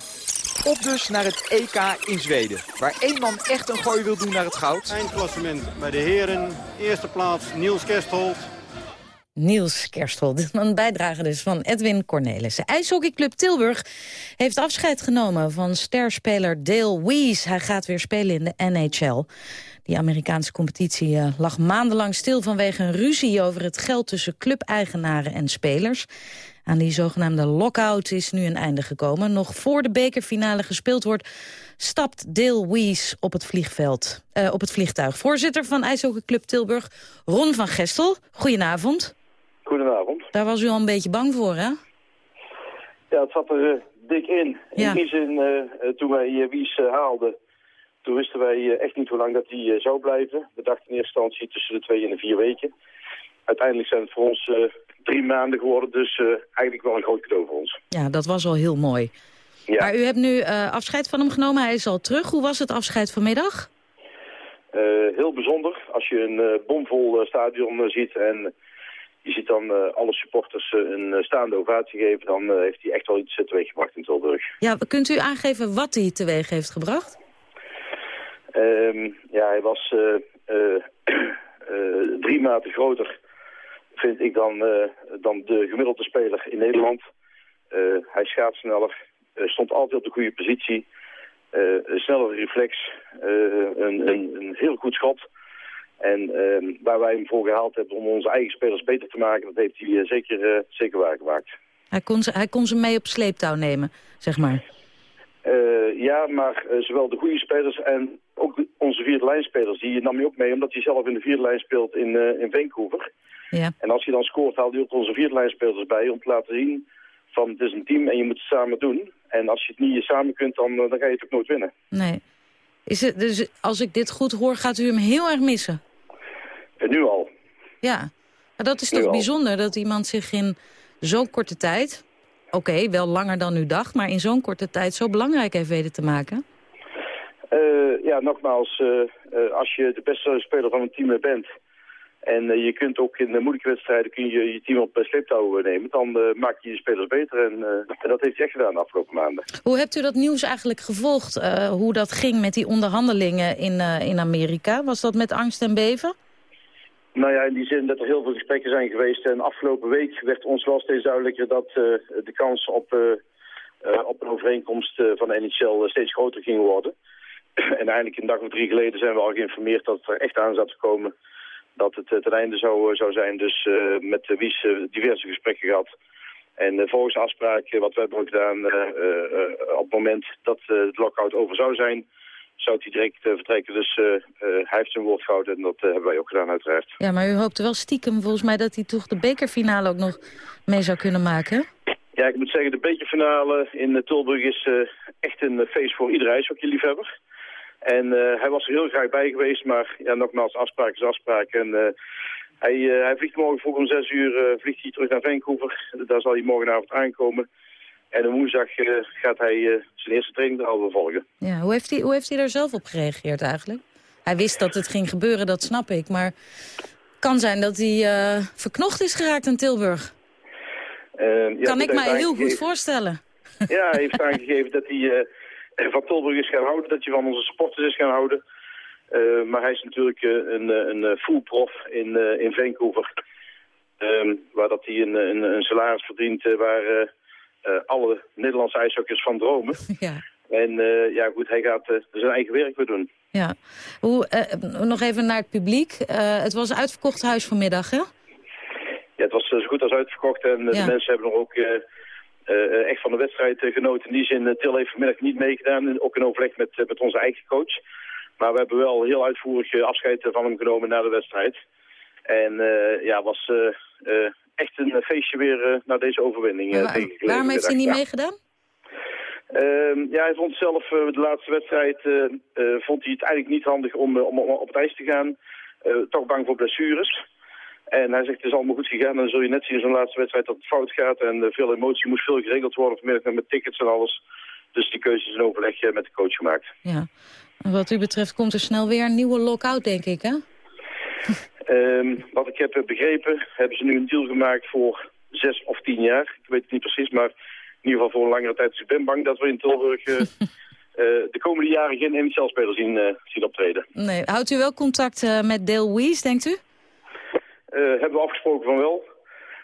Op dus naar het EK in Zweden, waar één man echt een gooi wil doen naar het goud. Eindklassement bij de heren. Eerste plaats Niels Kerstholt. Niels Kerstol. Dit was een bijdrage dus van Edwin Cornelissen. IJshockeyclub Tilburg heeft afscheid genomen van sterspeler Dale Weiss. Hij gaat weer spelen in de NHL. Die Amerikaanse competitie eh, lag maandenlang stil vanwege een ruzie over het geld tussen clubeigenaren en spelers. Aan die zogenaamde lockout is nu een einde gekomen. Nog voor de bekerfinale gespeeld wordt, stapt Dale Weiss op het vliegveld, eh, op het vliegtuig. Voorzitter van IJshockeyclub Tilburg, Ron van Gestel. Goedenavond. Goedenavond. Daar was u al een beetje bang voor, hè? Ja, het zat er eh, dik in. Ja. In die zin, eh, toen wij Wies haalden, toen wisten wij echt niet hoe lang dat hij zou blijven. We dachten in eerste instantie tussen de twee en de vier weken. Uiteindelijk zijn het voor ons eh, drie maanden geworden, dus eh, eigenlijk wel een groot cadeau voor ons. Ja, dat was al heel mooi. Ja. Maar u hebt nu eh, afscheid van hem genomen. Hij is al terug. Hoe was het afscheid vanmiddag? Heel bijzonder als je een bomvol stadion ziet en je ziet dan alle supporters een staande ovatie geven, dan heeft hij echt wel iets teweeggebracht in Tilburg. Ja, kunt u aangeven wat hij teweeg heeft gebracht? Ehm, ja, hij was (clears throat) drie maten groter, vind ik, dan, eh, dan de gemiddelde speler in Nederland. Eh, hij schaats sneller, eh, stond altijd op de goede positie, een snellere reflex, een, een, een heel goed schot. En ehm, waar wij hem voor gehaald hebben om onze eigen spelers beter te maken, dat heeft hij zeker, zeker waargemaakt. Hij kon, ze, hij kon ze mee op sleeptouw nemen, zeg maar. Eh, ja, maar eh, zowel de goede spelers en ook onze vierde lijnspelers, die nam je ook mee omdat hij zelf in de vierde lijn speelt in, eh, in Vancouver. Ja. En als hij dan scoort, haalt hij ook onze vierde lijnspelers bij om te laten zien van het is een team en je moet het samen doen. En als je het niet samen kunt, dan, dan ga je het ook nooit winnen. Nee. Is het, dus als ik dit goed hoor, gaat u hem heel erg missen? En nu al. Ja. Maar dat is Nu toch al. bijzonder dat iemand zich in zo'n korte tijd... Oké, wel langer dan u dacht, maar in zo'n korte tijd zo belangrijk heeft weten te maken. Eh, ja, nogmaals, eh, eh, als je de beste speler van een team bent... en je kunt ook in de moeilijke wedstrijden kun je, je team op sleeptouw nemen... dan maak je je spelers beter en, en dat heeft hij echt gedaan de afgelopen maanden. Hoe hebt u dat nieuws eigenlijk gevolgd? hoe dat ging met die onderhandelingen in, in Amerika? Was dat met angst en beven? Nou ja, in die zin dat er heel veel gesprekken zijn geweest. En afgelopen week werd ons wel steeds duidelijker dat eh, de kans op, eh, eh, op een overeenkomst van de NHL steeds groter ging worden. (clears throat) en eigenlijk een dag of drie geleden zijn we al geïnformeerd dat het er echt aan zat te komen dat het uh, ten einde zou, zijn. Dus uh, met Wies diverse gesprekken gehad. En volgens de afspraak wat we hebben gedaan op het moment dat het lockout over zou zijn zou hij direct vertrekken. Dus hij heeft zijn woord gehouden en dat hebben wij ook gedaan uiteraard. Ja, maar u hoopte wel stiekem volgens mij dat hij toch de bekerfinale ook nog mee zou kunnen maken, Ja, ik moet zeggen, de bekerfinale in Tilburg is echt een feest voor iedere ijshockeyliefhebber. En uh, hij was er heel graag bij geweest, maar ja, nogmaals, afspraak is afspraak. En hij, hij vliegt morgen vroeg om zes uur vliegt hij terug naar Vancouver. Daar zal hij morgenavond aankomen. En op woensdag gaat hij zijn eerste training al volgen. Ja, hoe heeft, hij, hoe heeft hij daar zelf op gereageerd eigenlijk? Hij wist dat het ging gebeuren, dat snap ik. Maar kan zijn dat hij verknocht is geraakt in Tilburg. ja, kan ik mij heel goed voorstellen. (laughs) Ja, hij heeft aangegeven dat hij van Tilburg is gaan houden, dat je van onze supporters is gaan houden. Uh, maar hij is natuurlijk uh, een, een full prof in, uh, in Vancouver. Ehm, waar dat hij een, een, een salaris verdient waar alle Nederlandse ijshockers van dromen. (laughs) Ja. En ja goed, hij gaat zijn eigen werk weer doen. Ja. Hoe, nog even naar het publiek. het was een uitverkocht huis vanmiddag, hè? Ja, het was zo goed als uitverkocht en de mensen hebben er ook echt van de wedstrijd genoten. In die zin, Til heeft vanmiddag niet meegedaan, ook in overleg met, met onze eigen coach. Maar we hebben wel heel uitvoerig afscheid van hem genomen na de wedstrijd. En ja, was echt een feestje weer naar deze overwinning. Waar, waarom heeft hij niet ja. meegedaan? Uh, ja, hij vond zelf uh, de laatste wedstrijd uh, vond hij het eigenlijk niet handig om, om, om op het ijs te gaan. toch bang voor blessures. En hij zegt, het is allemaal goed gegaan. En dan zul je net zien in zo'n laatste wedstrijd dat het fout gaat. En veel emotie moest veel geregeld worden vanmiddag met tickets en alles. Dus die keuze is in overleg met de coach gemaakt. Ja. En wat u betreft komt er snel weer een nieuwe lockout, denk ik, hè? Um, wat ik heb begrepen, hebben ze nu een deal gemaakt voor zes of tien jaar. Ik weet het niet precies, maar in ieder geval voor een langere tijd. Dus ik ben bang dat we in Tilburg... Uh, (laughs) de komende jaren geen NHL-spelers zien, zien optreden. Nee. Houdt u wel contact met Dale Weiss, denkt u? Hebben we afgesproken van wel.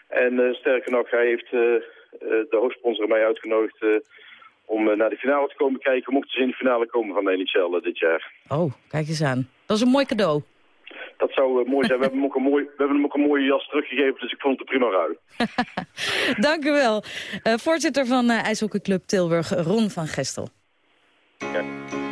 En sterker nog, hij heeft de hoofdsponsor mij uitgenodigd om naar de finale te komen kijken. Mochten ze in de finale komen van de NHL dit jaar. Oh, kijk eens aan. Dat is een mooi cadeau. Dat zou mooi zijn. we, hebben hem ook een mooi, we hebben hem ook een mooie jas teruggegeven, dus ik vond het prima ruim. (laughs) Dank u wel. voorzitter van IJshockeyclub Tilburg, Ron van Gestel. Ja.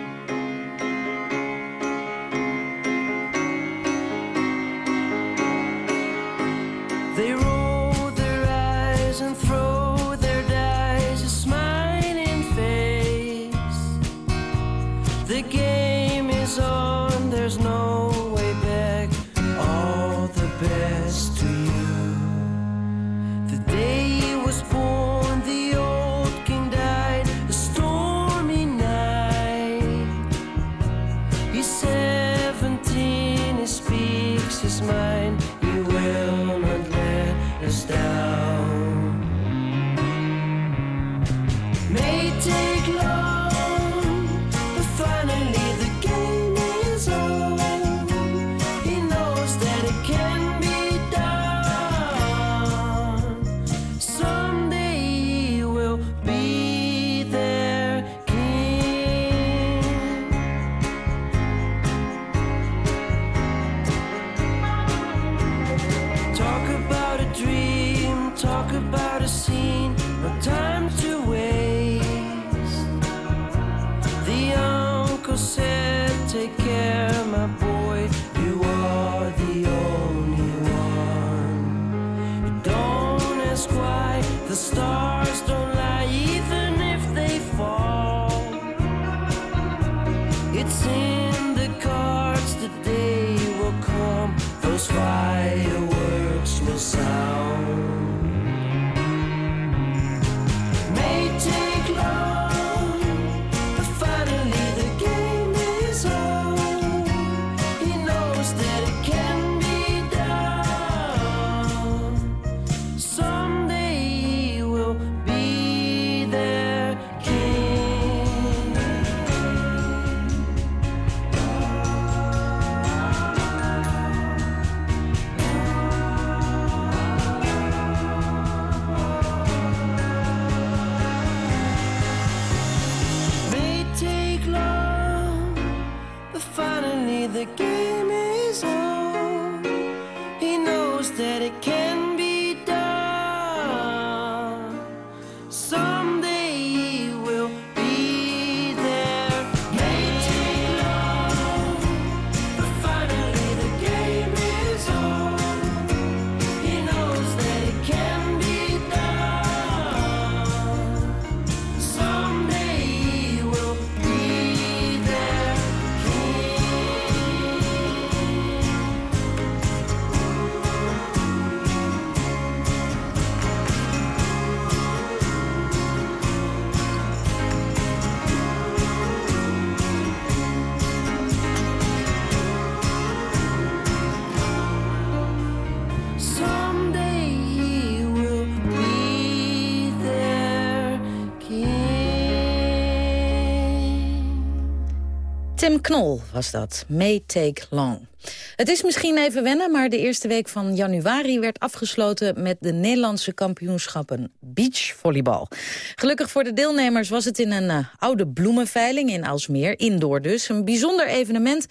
Tim Knol was dat. May Take Long. Het is misschien even wennen, maar de eerste week van januari werd afgesloten met de Nederlandse kampioenschappen beachvolleybal. Gelukkig voor de deelnemers was het in een eh, oude bloemenveiling in Alsmeer, indoor dus. Een bijzonder evenement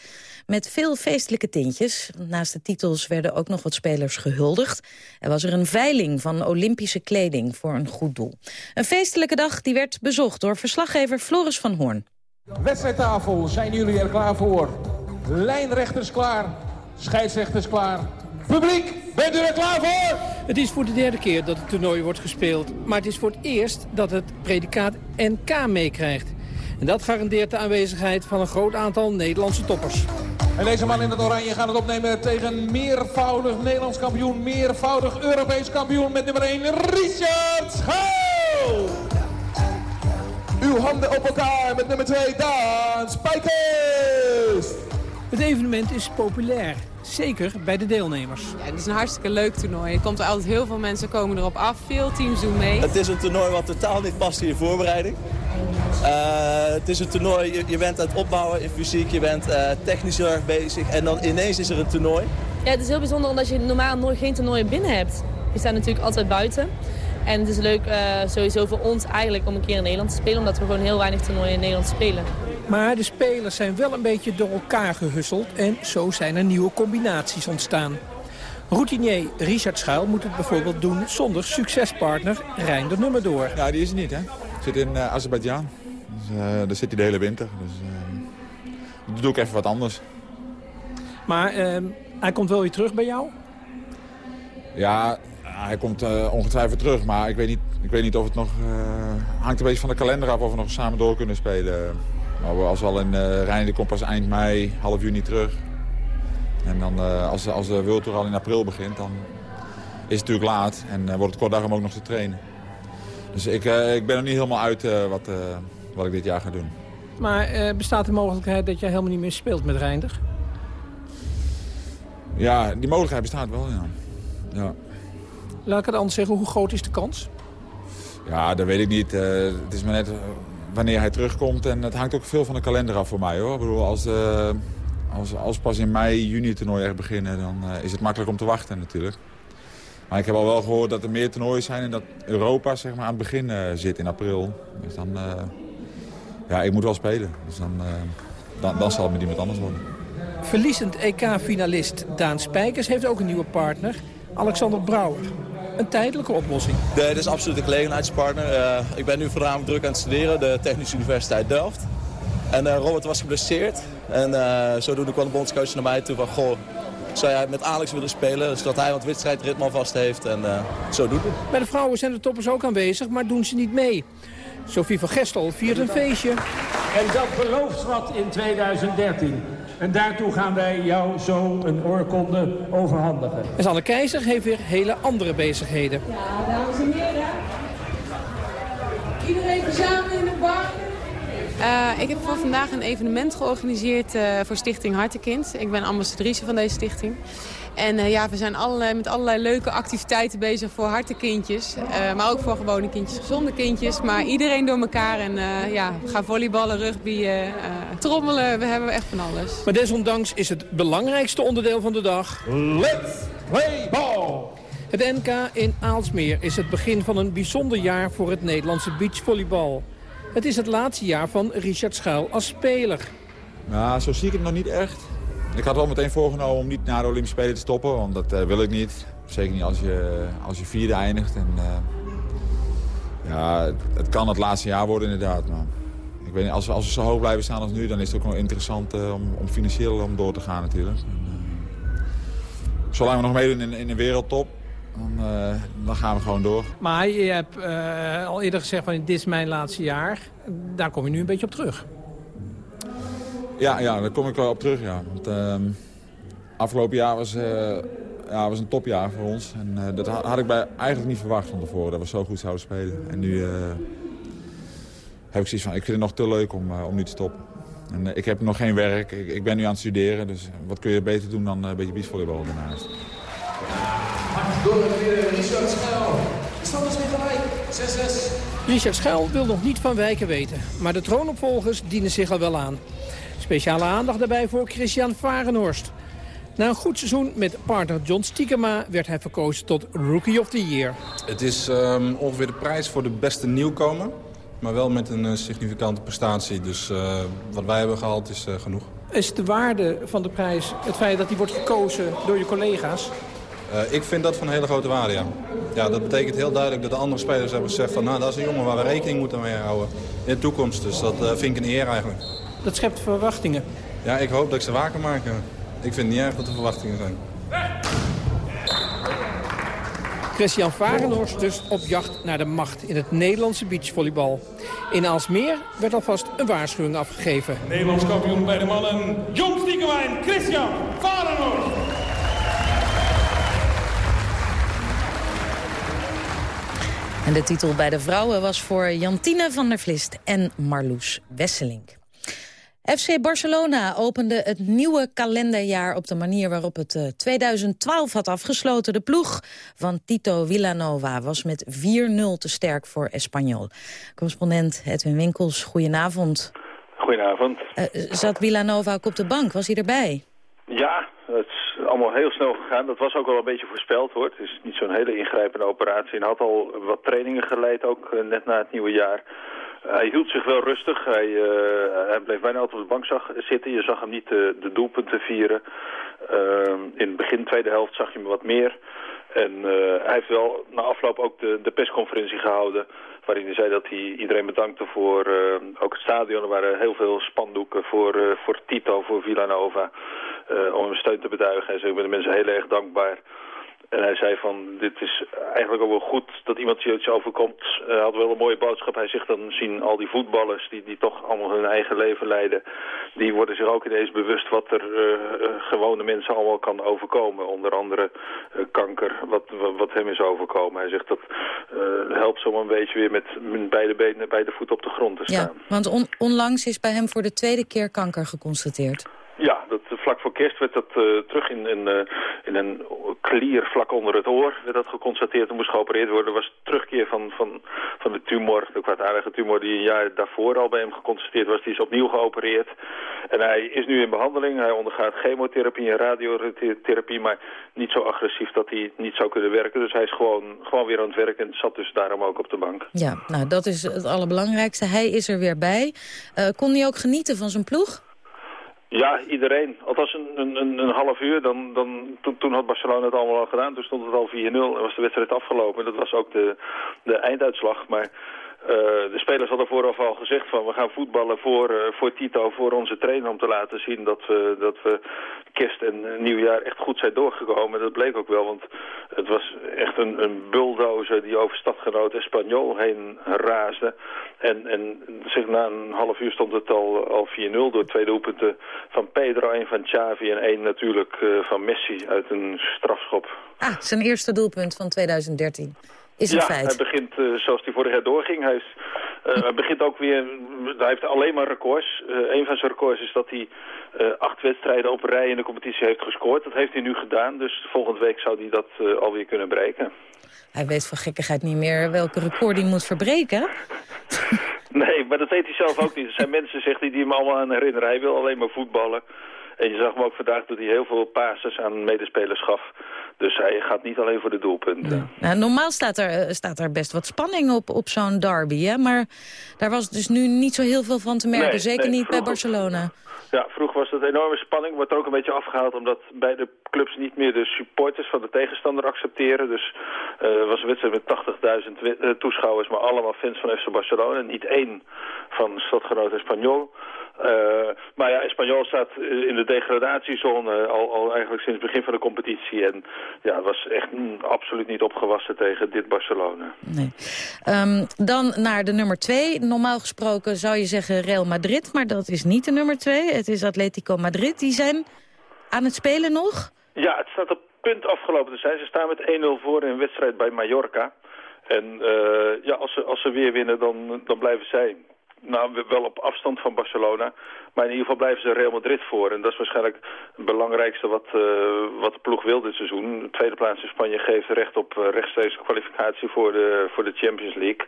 met veel feestelijke tintjes. Naast de titels werden ook nog wat spelers gehuldigd. Er was er een veiling van Olympische kleding voor een goed doel. Een feestelijke dag die werd bezocht door verslaggever Floris van Hoorn. Wedstrijdtafel, zijn jullie er klaar voor? Lijnrechters klaar, scheidsrechters klaar. Publiek, bent u er klaar voor? Het is voor de derde keer dat het toernooi wordt gespeeld. Maar het is voor het eerst dat het predicaat NK meekrijgt. En dat garandeert de aanwezigheid van een groot aantal Nederlandse toppers. En deze man in het oranje gaat het opnemen tegen meervoudig Nederlands kampioen, meervoudig Europees kampioen met nummer 1, Richard Schouw. Uw handen op elkaar met nummer 2, Daan Spijkers. Het evenement is populair, zeker bij de deelnemers. Ja, het is een hartstikke leuk toernooi. Er komt er altijd heel veel mensen komen erop af. Veel teams doen mee. Het is een toernooi wat totaal niet past in je voorbereiding. Eh, het is een toernooi, je, je bent aan het opbouwen in fysiek, je bent eh, technisch heel erg bezig. En dan ineens is er een toernooi. Ja, het is heel bijzonder omdat je normaal nooit geen toernooien binnen hebt. Je staat natuurlijk altijd buiten. En het is leuk eh, sowieso voor ons eigenlijk om een keer in Nederland te spelen. Omdat we gewoon heel weinig toernooien in Nederland spelen. Maar de spelers zijn wel een beetje door elkaar gehusseld. En zo zijn er nieuwe combinaties ontstaan. Routinier Richard Schuil moet het bijvoorbeeld doen zonder succespartner Reinder Nummer door. Ja, die is er niet, hè. Zit in uh, Azerbeidzjan. Dus, uh, daar zit hij de hele winter. Dus uh, doe ik even wat anders. Maar ehm, hij komt wel weer terug bij jou? Ja, hij komt ongetwijfeld terug. Maar ik weet niet, ik weet niet of het nog... hangt een beetje van de kalender af of we nog samen door kunnen spelen. Maar als we al in uh, Reinder komt pas eind mei, half juni terug. En dan als, als de World Tour al in april begint, dan is het natuurlijk laat. En wordt het kort daarom ook nog te trainen. Dus ik, ik ben nog niet helemaal uit wat, wat ik dit jaar ga doen. Maar bestaat de mogelijkheid dat jij helemaal niet meer speelt met Reinder? Ja, die mogelijkheid bestaat wel, ja. ja. Laat ik het anders zeggen, hoe groot is de kans? Ja, dat weet ik niet. het is maar net wanneer hij terugkomt. En het hangt ook veel van de kalender af voor mij, hoor. Ik bedoel, als, als, als pas in mei, juni het toernooi echt beginnen... dan is het makkelijk om te wachten natuurlijk. Maar ik heb al wel gehoord dat er meer toernooien zijn en dat Europa zeg maar, aan het begin uh, zit in april. Dus dan, uh, ja, ik moet wel spelen. Dus dan, uh, dan, dan zal het met iemand anders worden. Verliezend EK-finalist Daan Spijkers heeft ook een nieuwe partner, Alexander Brouwer. Een tijdelijke oplossing. Nee, dit is absoluut een gelegenheidspartner. ik ben nu voornamelijk druk aan het studeren, de Technische Universiteit Delft. En Robert was geblesseerd. En zodoende kwam de bondscoach naar mij toe van... Goh, zou jij met Alex willen spelen, zodat hij wat wedstrijdritme alvast heeft en uh, zo doet het. Bij de vrouwen zijn de toppers ook aanwezig, maar doen ze niet mee. Sophie van Gestel viert een feestje. En dat belooft wat in 2013. En daartoe gaan wij jou zo een oorkonde overhandigen. En Sanne Keizer heeft weer hele andere bezigheden. Ja, dames en heren. Iedereen samen in de bar. Uh, ik heb voor vandaag een evenement georganiseerd uh, voor Stichting Hartekind. Ik ben ambassadrice van deze stichting. En uh, ja, we zijn allerlei, met allerlei leuke activiteiten bezig voor hartekindjes. maar ook voor gewone kindjes, gezonde kindjes. Maar iedereen door elkaar. En ja, we gaan volleyballen, rugbyen, trommelen. We hebben echt van alles. Maar desondanks is het belangrijkste onderdeel van de dag... Let's play ball! Het NK in Aalsmeer is het begin van een bijzonder jaar voor het Nederlandse beachvolleybal. Het is het laatste jaar van Richard Schuil als speler. Nou, zo zie ik het nog niet echt. Ik had wel meteen voorgenomen om niet na de Olympische Spelen te stoppen, want dat eh, wil ik niet. Zeker niet als je, als je vierde eindigt. En, eh, ja, het, kan het laatste jaar worden inderdaad. Maar ik weet niet, als, als we zo hoog blijven staan als nu, dan is het ook wel interessant eh, om, om financieel om door te gaan natuurlijk. En, zolang we nog meedoen in, in de wereldtop, dan, dan gaan we gewoon door. Maar je hebt al eerder gezegd van dit is mijn laatste jaar. Daar kom je nu een beetje op terug. Ja, ja, daar kom ik wel op terug, ja. Want ehm, afgelopen jaar was, eh, ja, was een topjaar voor ons. En eh, dat ha- had ik bij, eigenlijk niet verwacht van tevoren, dat we zo goed zouden spelen. En nu eh, heb ik zoiets van, ik vind het nog te leuk om, om nu te stoppen. En ik heb nog geen werk, ik, ik ben nu aan het studeren, dus wat kun je beter doen dan eh, een beetje beachvolleybal daarnaast. Door weer Richard Schuil. De stand is weer gelijk. 6-6. Richard Schuil wil nog niet van wijken weten. Maar de troonopvolgers dienen zich al wel aan. Speciale aandacht daarbij voor Christian Varenhorst. Na een goed seizoen met partner John Stiekema werd hij verkozen tot Rookie of the Year. Het is ehm, ongeveer de prijs voor de beste nieuwkomer. Maar wel met een eh, significante prestatie. Dus eh, wat wij hebben gehaald is eh, genoeg. Is de waarde van de prijs het feit dat hij wordt gekozen door je collega's? Ik vind dat van hele grote waarde, ja. Ja, dat betekent heel duidelijk dat de andere spelers hebben gezegd van... nou, dat is een jongen waar we rekening moeten mee houden in de toekomst. Dus dat vind ik een eer eigenlijk. Dat schept verwachtingen. Ja, ik hoop dat ik ze waar kan maken. Ik vind het niet erg dat er verwachtingen zijn. Christian Varenhorst dus op jacht naar de macht in het Nederlandse beachvolleybal. In Aalsmeer werd alvast een waarschuwing afgegeven. Nederlands kampioen bij de mannen. John Stiekewijn, Christian Varenhorst. En de titel bij de vrouwen was voor Jantine van der Vlist en Marloes Wesselink. FC Barcelona opende het nieuwe kalenderjaar op de manier waarop het eh, 2012 had afgesloten. De ploeg van Tito Villanova was met 4-0 te sterk voor Espanyol. Correspondent Edwin Winkels, goedenavond. Goedenavond. Eh, zat Villanova ook op de bank? Was hij erbij? Ja, het is allemaal heel snel gegaan. Dat was ook wel een beetje voorspeld hoor. Het is niet zo'n hele ingrijpende operatie. En had al wat trainingen geleid, ook eh, net na het nieuwe jaar. Hij hield zich wel rustig. Hij, eh, hij bleef bijna altijd op de bank zitten. Je zag hem niet eh, de doelpunten vieren. Ehm, in het begin, tweede helft, zag je hem wat meer. En eh, hij heeft wel na afloop ook de, de persconferentie gehouden... waarin hij zei dat hij iedereen bedankte voor ook het stadion. Er waren heel veel spandoeken voor, voor Tito, voor Villanova... om hem steun te betuigen. Hij zei, ik ben de mensen heel erg dankbaar... En hij zei van, dit is eigenlijk ook wel goed dat iemand zoiets overkomt. Hij had wel een mooie boodschap. Hij zegt dan zien al die voetballers die, die toch allemaal hun eigen leven leiden. Die worden zich ook ineens bewust wat er eh, eh, gewone mensen allemaal kan overkomen. Onder andere eh, kanker, wat, wat, hem is overkomen. Hij zegt dat helpt zo een beetje weer met, met beide benen, beide voeten op de grond te staan. Ja, want on- onlangs is bij hem voor de tweede keer kanker geconstateerd. Ja, dat, vlak voor kerst werd dat eh, terug in, in, eh, in een klier vlak onder het oor werd dat geconstateerd en moest geopereerd worden. Was terugkeer van, van, van de tumor, de kwaadaardige tumor die een jaar daarvoor al bij hem geconstateerd was. Die is opnieuw geopereerd en hij is nu in behandeling. Hij ondergaat chemotherapie en radiotherapie, maar niet zo agressief dat hij niet zou kunnen werken. Dus hij is gewoon, gewoon weer aan het werken en zat dus daarom ook op de bank. Ja, nou dat is het allerbelangrijkste. Hij is er weer bij. Eh, kon hij ook genieten van zijn ploeg? Ja, iedereen. Althans een, een, een, half uur. Dan, dan, toen, toen had Barcelona het allemaal al gedaan. Toen stond het al 4-0 en was de wedstrijd afgelopen. Dat was ook de, de einduitslag. Maar uh, de spelers hadden vooraf al gezegd van we gaan voetballen voor, uh, voor Tito, voor onze trainer. Om te laten zien dat we, dat we kerst en nieuwjaar echt goed zijn doorgekomen. Dat bleek ook wel, want het was echt een, een bulldozer die over stadgenoot Espanyol heen raasde. En, en zeg, na een half uur stond het al, al 4-0 door twee doelpunten van Pedro, één van Xavi en één natuurlijk uh, van Messi uit een strafschop. Ah, zijn eerste doelpunt van 2013. Is een ja, feit. hij begint uh, zoals hij vorig jaar doorging. Hij, is, uh, hij begint ook weer, hij heeft alleen maar records. Uh, een van zijn records is dat hij acht wedstrijden op rij in de competitie heeft gescoord. Dat heeft hij nu gedaan, dus volgende week zou hij dat alweer kunnen breken. Hij weet van gekkigheid niet meer welke record hij moet verbreken. (laughs) Nee, maar dat weet hij zelf ook niet. Er zijn mensen, zegt hij, die hem allemaal aan herinneren. Hij wil alleen maar voetballen. En je zag hem ook vandaag dat hij heel veel passes aan medespelers gaf. Dus hij gaat niet alleen voor de doelpunten. Nou, normaal staat er, eh, staat er best wat spanning op, op zo'n derby, hè? maar daar was dus nu niet zo heel veel van te merken. Nee, Zeker nee, niet bij Barcelona. Ja, vroeger was dat enorme spanning. Wordt er ook een beetje afgehaald omdat beide clubs niet meer de supporters van de tegenstander accepteren. Dus eh, er was een wedstrijd met 80.000 wi- eh, toeschouwers, maar allemaal fans van FC Barcelona. En niet één van stadgenoot Espanyol. Eh, maar ja, Espanyol staat in de degradatiezone al, al eigenlijk sinds het begin van de competitie. En ja, was echt mm, absoluut niet opgewassen tegen dit Barcelona. Ehm, dan naar de nummer twee. Normaal gesproken zou je zeggen Real Madrid, maar dat is niet de nummer twee. Het is Atletico Madrid. Die zijn aan het spelen nog. Ja, het staat op punt afgelopen te zijn. Ze staan met 1-0 voor in een wedstrijd bij Mallorca. En eh, ja, als ze, als ze weer winnen, dan, dan blijven zij nou, wel op afstand van Barcelona. Maar in ieder geval blijven ze Real Madrid voor. En dat is waarschijnlijk het belangrijkste wat, eh, wat de ploeg wil dit seizoen. De tweede plaats in Spanje geeft recht op eh, rechtstreeks kwalificatie voor de, voor de Champions League.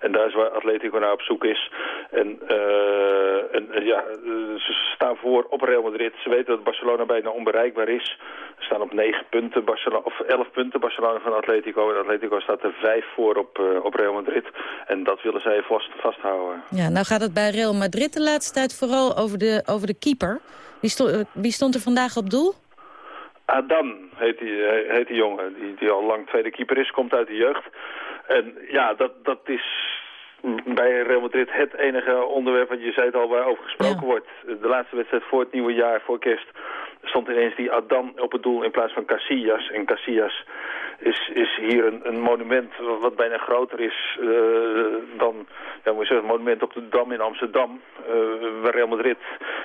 En daar is waar Atletico naar op zoek is. En eh, ja, eh, ze staan voor op Real Madrid. Ze weten dat Barcelona bijna onbereikbaar is. Ze staan op 9 punten, Barcelona, of 11 punten Barcelona van Atletico. En Atletico staat er 5 voor op, eh, op Real Madrid. En dat willen zij vast, vasthouden. Ja, nou gaat het bij Real Madrid de laatste tijd vooral over de, over de keeper. Wie, sto- eh, wie stond er vandaag op doel? Adam heet die, eh, heet die jongen, die, die al lang tweede keeper is, komt uit de jeugd. En ja, dat, dat is bij Real Madrid het enige onderwerp, wat je zei het al, waarover gesproken wordt. De laatste wedstrijd voor het nieuwe jaar, voor kerst, stond ineens die Adam op het doel in plaats van Casillas. En Casillas is, is hier een, een monument wat bijna groter is eh, dan, ja, moet je zeggen, het monument op de Dam in Amsterdam. eh, bij Real Madrid,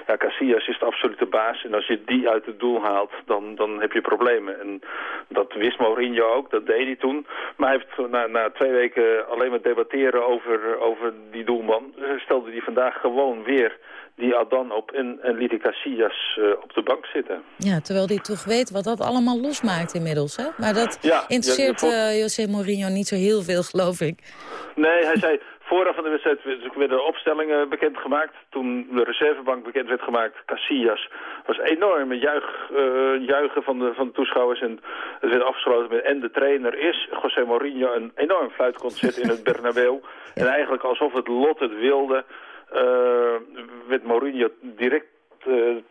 ja, Casillas is de absolute baas. En als je die uit het doel haalt, dan, dan heb je problemen. En dat wist Mourinho ook, dat deed hij toen. Maar hij heeft na, na twee weken alleen maar debatteren over, over die doelman. eh, stelde hij vandaag gewoon weer die Adan op en, en liet die Casillas eh, op de bank zitten. Ja, terwijl hij toch weet wat dat allemaal losmaakt inmiddels. Hè? Maar dat Ja, interesseert eh, José Mourinho niet zo heel veel, geloof ik. Nee, hij zei vooraf van de wedstrijd werden de opstellingen bekendgemaakt. Toen de reservebank bekend werd gemaakt, Casillas, was enorm juich, eh, juichen van de, van de toeschouwers. En het werd afgesloten met en de trainer is José Mourinho een enorm fluitconcert in het (laughs) Bernabeu. En eigenlijk alsof het lot het wilde, eh, werd Mourinho direct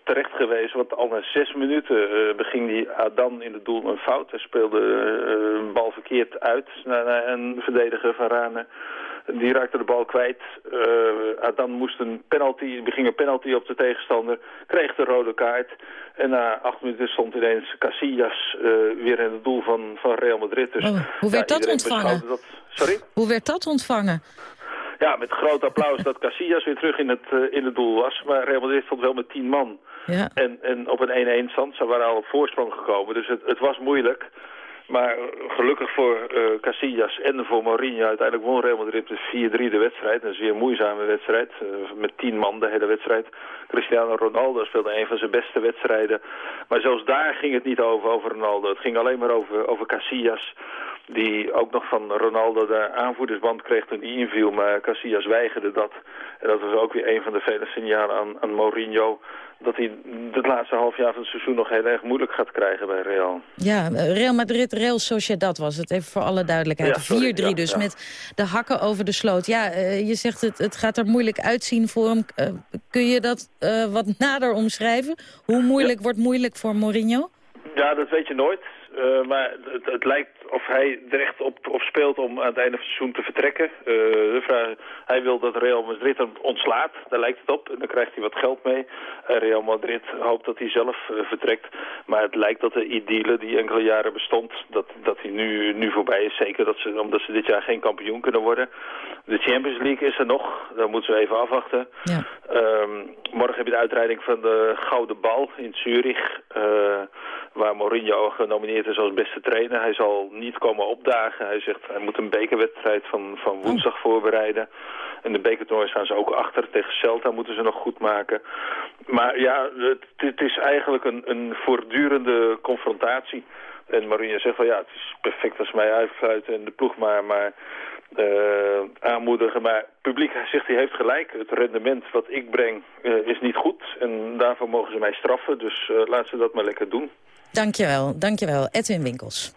terecht geweest. Want al na zes minuten eh, beging die Adan in het doel een fout. Hij speelde eh, een bal verkeerd uit naar, een verdediger van Rane. Die raakte de bal kwijt. Eh, Adan moest een penalty, beging een penalty op de tegenstander. Kreeg de rode kaart. En na acht minuten stond ineens Casillas eh, weer in het doel van, van Real Madrid. Dus, Oh, hoe werd dat ontvangen? Dat, sorry? Hoe werd dat ontvangen? Ja, met groot applaus dat Casillas weer terug in het, eh, in het doel was. Maar Real Madrid stond wel met tien man. Ja. En, en op een 1-1 stand. Ze waren al op voorsprong gekomen. Dus het, het was moeilijk. Maar gelukkig voor eh, Casillas en voor Mourinho uiteindelijk won Real Madrid met 4-3 de wedstrijd. Een zeer moeizame wedstrijd. eh, met 10 man de hele wedstrijd. Cristiano Ronaldo speelde een van zijn beste wedstrijden. Maar zelfs daar ging het niet over, over Ronaldo. Het ging alleen maar over, over Casillas. Die ook nog van Ronaldo de aanvoerdersband kreeg toen hij inviel. Maar Casillas weigerde dat. En dat was ook weer een van de vele signalen aan, aan Mourinho. Dat hij het laatste half jaar van het seizoen nog heel erg moeilijk gaat krijgen bij Real. Ja, Real Madrid, Real Sociedad was het, even voor alle duidelijkheid. Ja, sorry, 4-3 ja, dus, ja. met de hakken over de sloot. Ja, eh, je zegt het, het gaat er moeilijk uitzien voor hem. Eh, kun je dat eh, wat nader omschrijven? Hoe moeilijk wordt moeilijk voor Mourinho? Ja, dat weet je nooit. Maar het, het lijkt of hij er echt op, op speelt om aan het einde van het seizoen te vertrekken. Eh, de vraag, hij wil dat Real Madrid hem ontslaat, daar lijkt het op. En dan krijgt hij wat geld mee. En Real Madrid hoopt dat hij zelf eh, vertrekt. Maar het lijkt dat de idylle die enkele jaren bestond, dat, dat hij nu, nu voorbij is. Zeker dat ze, omdat ze dit jaar geen kampioen kunnen worden. De Champions League is er nog, daar moeten we even afwachten. Ehm, morgen heb je de uitreiking van de Gouden Bal in Zurich. eh, waar Mourinho genomineerd meters als beste trainer. Hij zal niet komen opdagen. Hij zegt hij moet een bekerwedstrijd van, van woensdag voorbereiden. En de bekertoernooi staan ze ook achter. Tegen Celta moeten ze nog goed maken. Maar ja, het, het is eigenlijk een, een voortdurende confrontatie. En Mourinho zegt van ja, het is perfect als mij uitfluiten en de ploeg maar, maar uh, aanmoedigen. Maar het publiek zegt hij heeft gelijk. Het rendement wat ik breng uh, is niet goed. En daarvoor mogen ze mij straffen. Dus uh, laat ze dat maar lekker doen. Dankjewel, dankjewel. Edwin Winkels.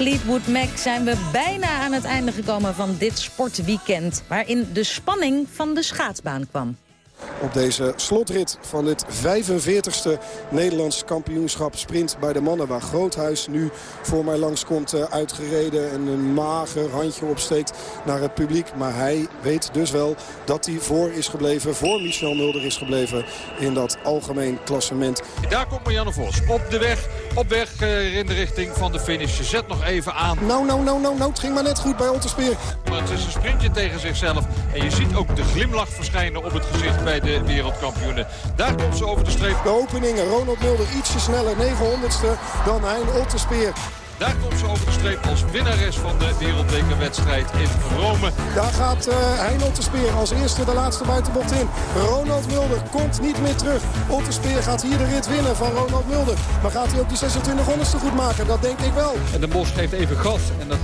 Fleetwood Mac zijn we bijna aan het einde gekomen van dit sportweekend... waarin de spanning van de schaatsbaan kwam op deze slotrit van het 45e Nederlands kampioenschap sprint bij de mannen. Waar Groothuis nu voor mij langskomt uh, uitgereden en een mager handje opsteekt naar het publiek. Maar hij weet dus wel dat hij voor is gebleven, voor Michel Mulder is gebleven in dat algemeen klassement. Daar komt Marianne Vos op de weg, op weg uh, in de richting van de finish. Zet nog even aan. Nou, nou, nou, nou, nou, het ging maar net goed bij Otterspeer. Maar het is een sprintje tegen zichzelf. En je ziet ook de glimlach verschijnen op het gezicht bij de wereldkampioenen. Daar komt ze over de streep. De openingen, Ronald Mulder ietsje sneller, 900ste dan Hein Otterspeer. Daar komt ze over de streep als winnares van de wereldbekerwedstrijd in Rome. Daar gaat uh, Hein Otterspeer als eerste de laatste buitenbocht in. Ronald Mulder komt niet meer terug. Otterspeer gaat hier de rit winnen van Ronald Mulder. Maar gaat hij ook die 26 honderdste goed maken? Dat denk ik wel. En de Bos geeft even gas en dat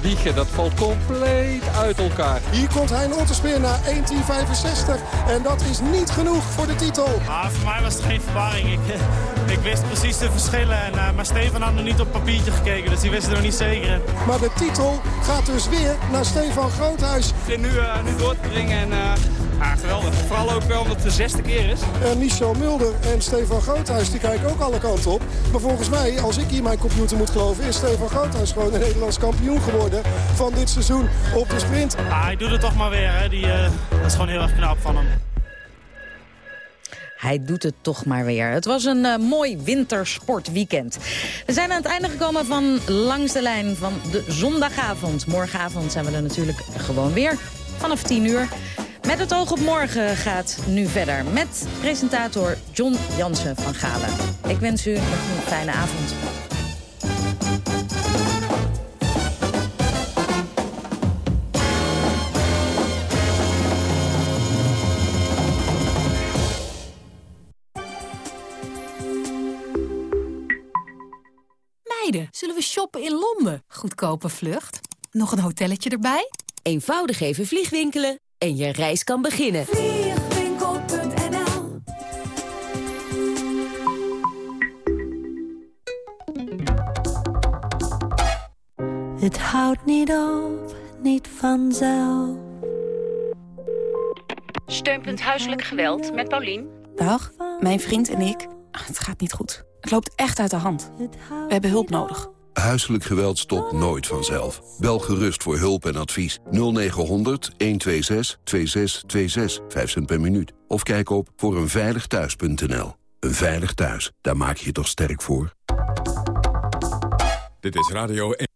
wiegen. Dat valt compleet uit elkaar. Hier komt Hein Otterspeer naar 1.10.65. En dat is niet genoeg voor de titel. Ah, voor mij was het geen verwarring. Ik, ik wist precies de verschillen. En, uh, maar Stefan had nog niet op papiertje gekeken. Dus die wist het nog niet zeker. Maar de titel gaat dus weer naar Stefan Groothuis. Ik zit nu, uh, nu door te brengen. En, uh, Ah, geweldig. Vooral ook wel omdat het de zesde keer is. En Michel Mulder en Stefan Groothuis die kijken ook alle kanten op. Maar volgens mij, als ik hier mijn computer moet geloven... is Stefan Groothuis gewoon de Nederlands kampioen geworden van dit seizoen op de sprint. Ah, hij doet het toch maar weer. Hè. Die, uh, dat is gewoon heel erg knap van hem. Hij doet het toch maar weer. Het was een uh, mooi wintersportweekend. We zijn aan het einde gekomen van Langs de Lijn van de zondagavond. Morgenavond zijn we er natuurlijk gewoon weer vanaf 10 uur. Met het oog op morgen gaat nu verder met presentator John Jansen van Galen. Ik wens u nog een fijne avond. Meiden, zullen we shoppen in Londen? Goedkope vlucht? Nog een hotelletje erbij? Eenvoudig even vliegwinkelen en je reis kan beginnen. Vliegwinkel.nl Het houdt niet op, niet vanzelf. Steunpunt Huiselijk Geweld met Paulien. Dag, mijn vriend en ik. Ah, Het gaat niet goed. Het loopt echt uit de hand. We hebben hulp nodig. Huiselijk geweld stopt nooit vanzelf. Bel gerust voor hulp en advies 0900 126 2626, 5 cent per minuut. Of kijk op voor eenveiligthuis.nl. Een veilig thuis, daar maak je je toch sterk voor? Dit is Radio 1.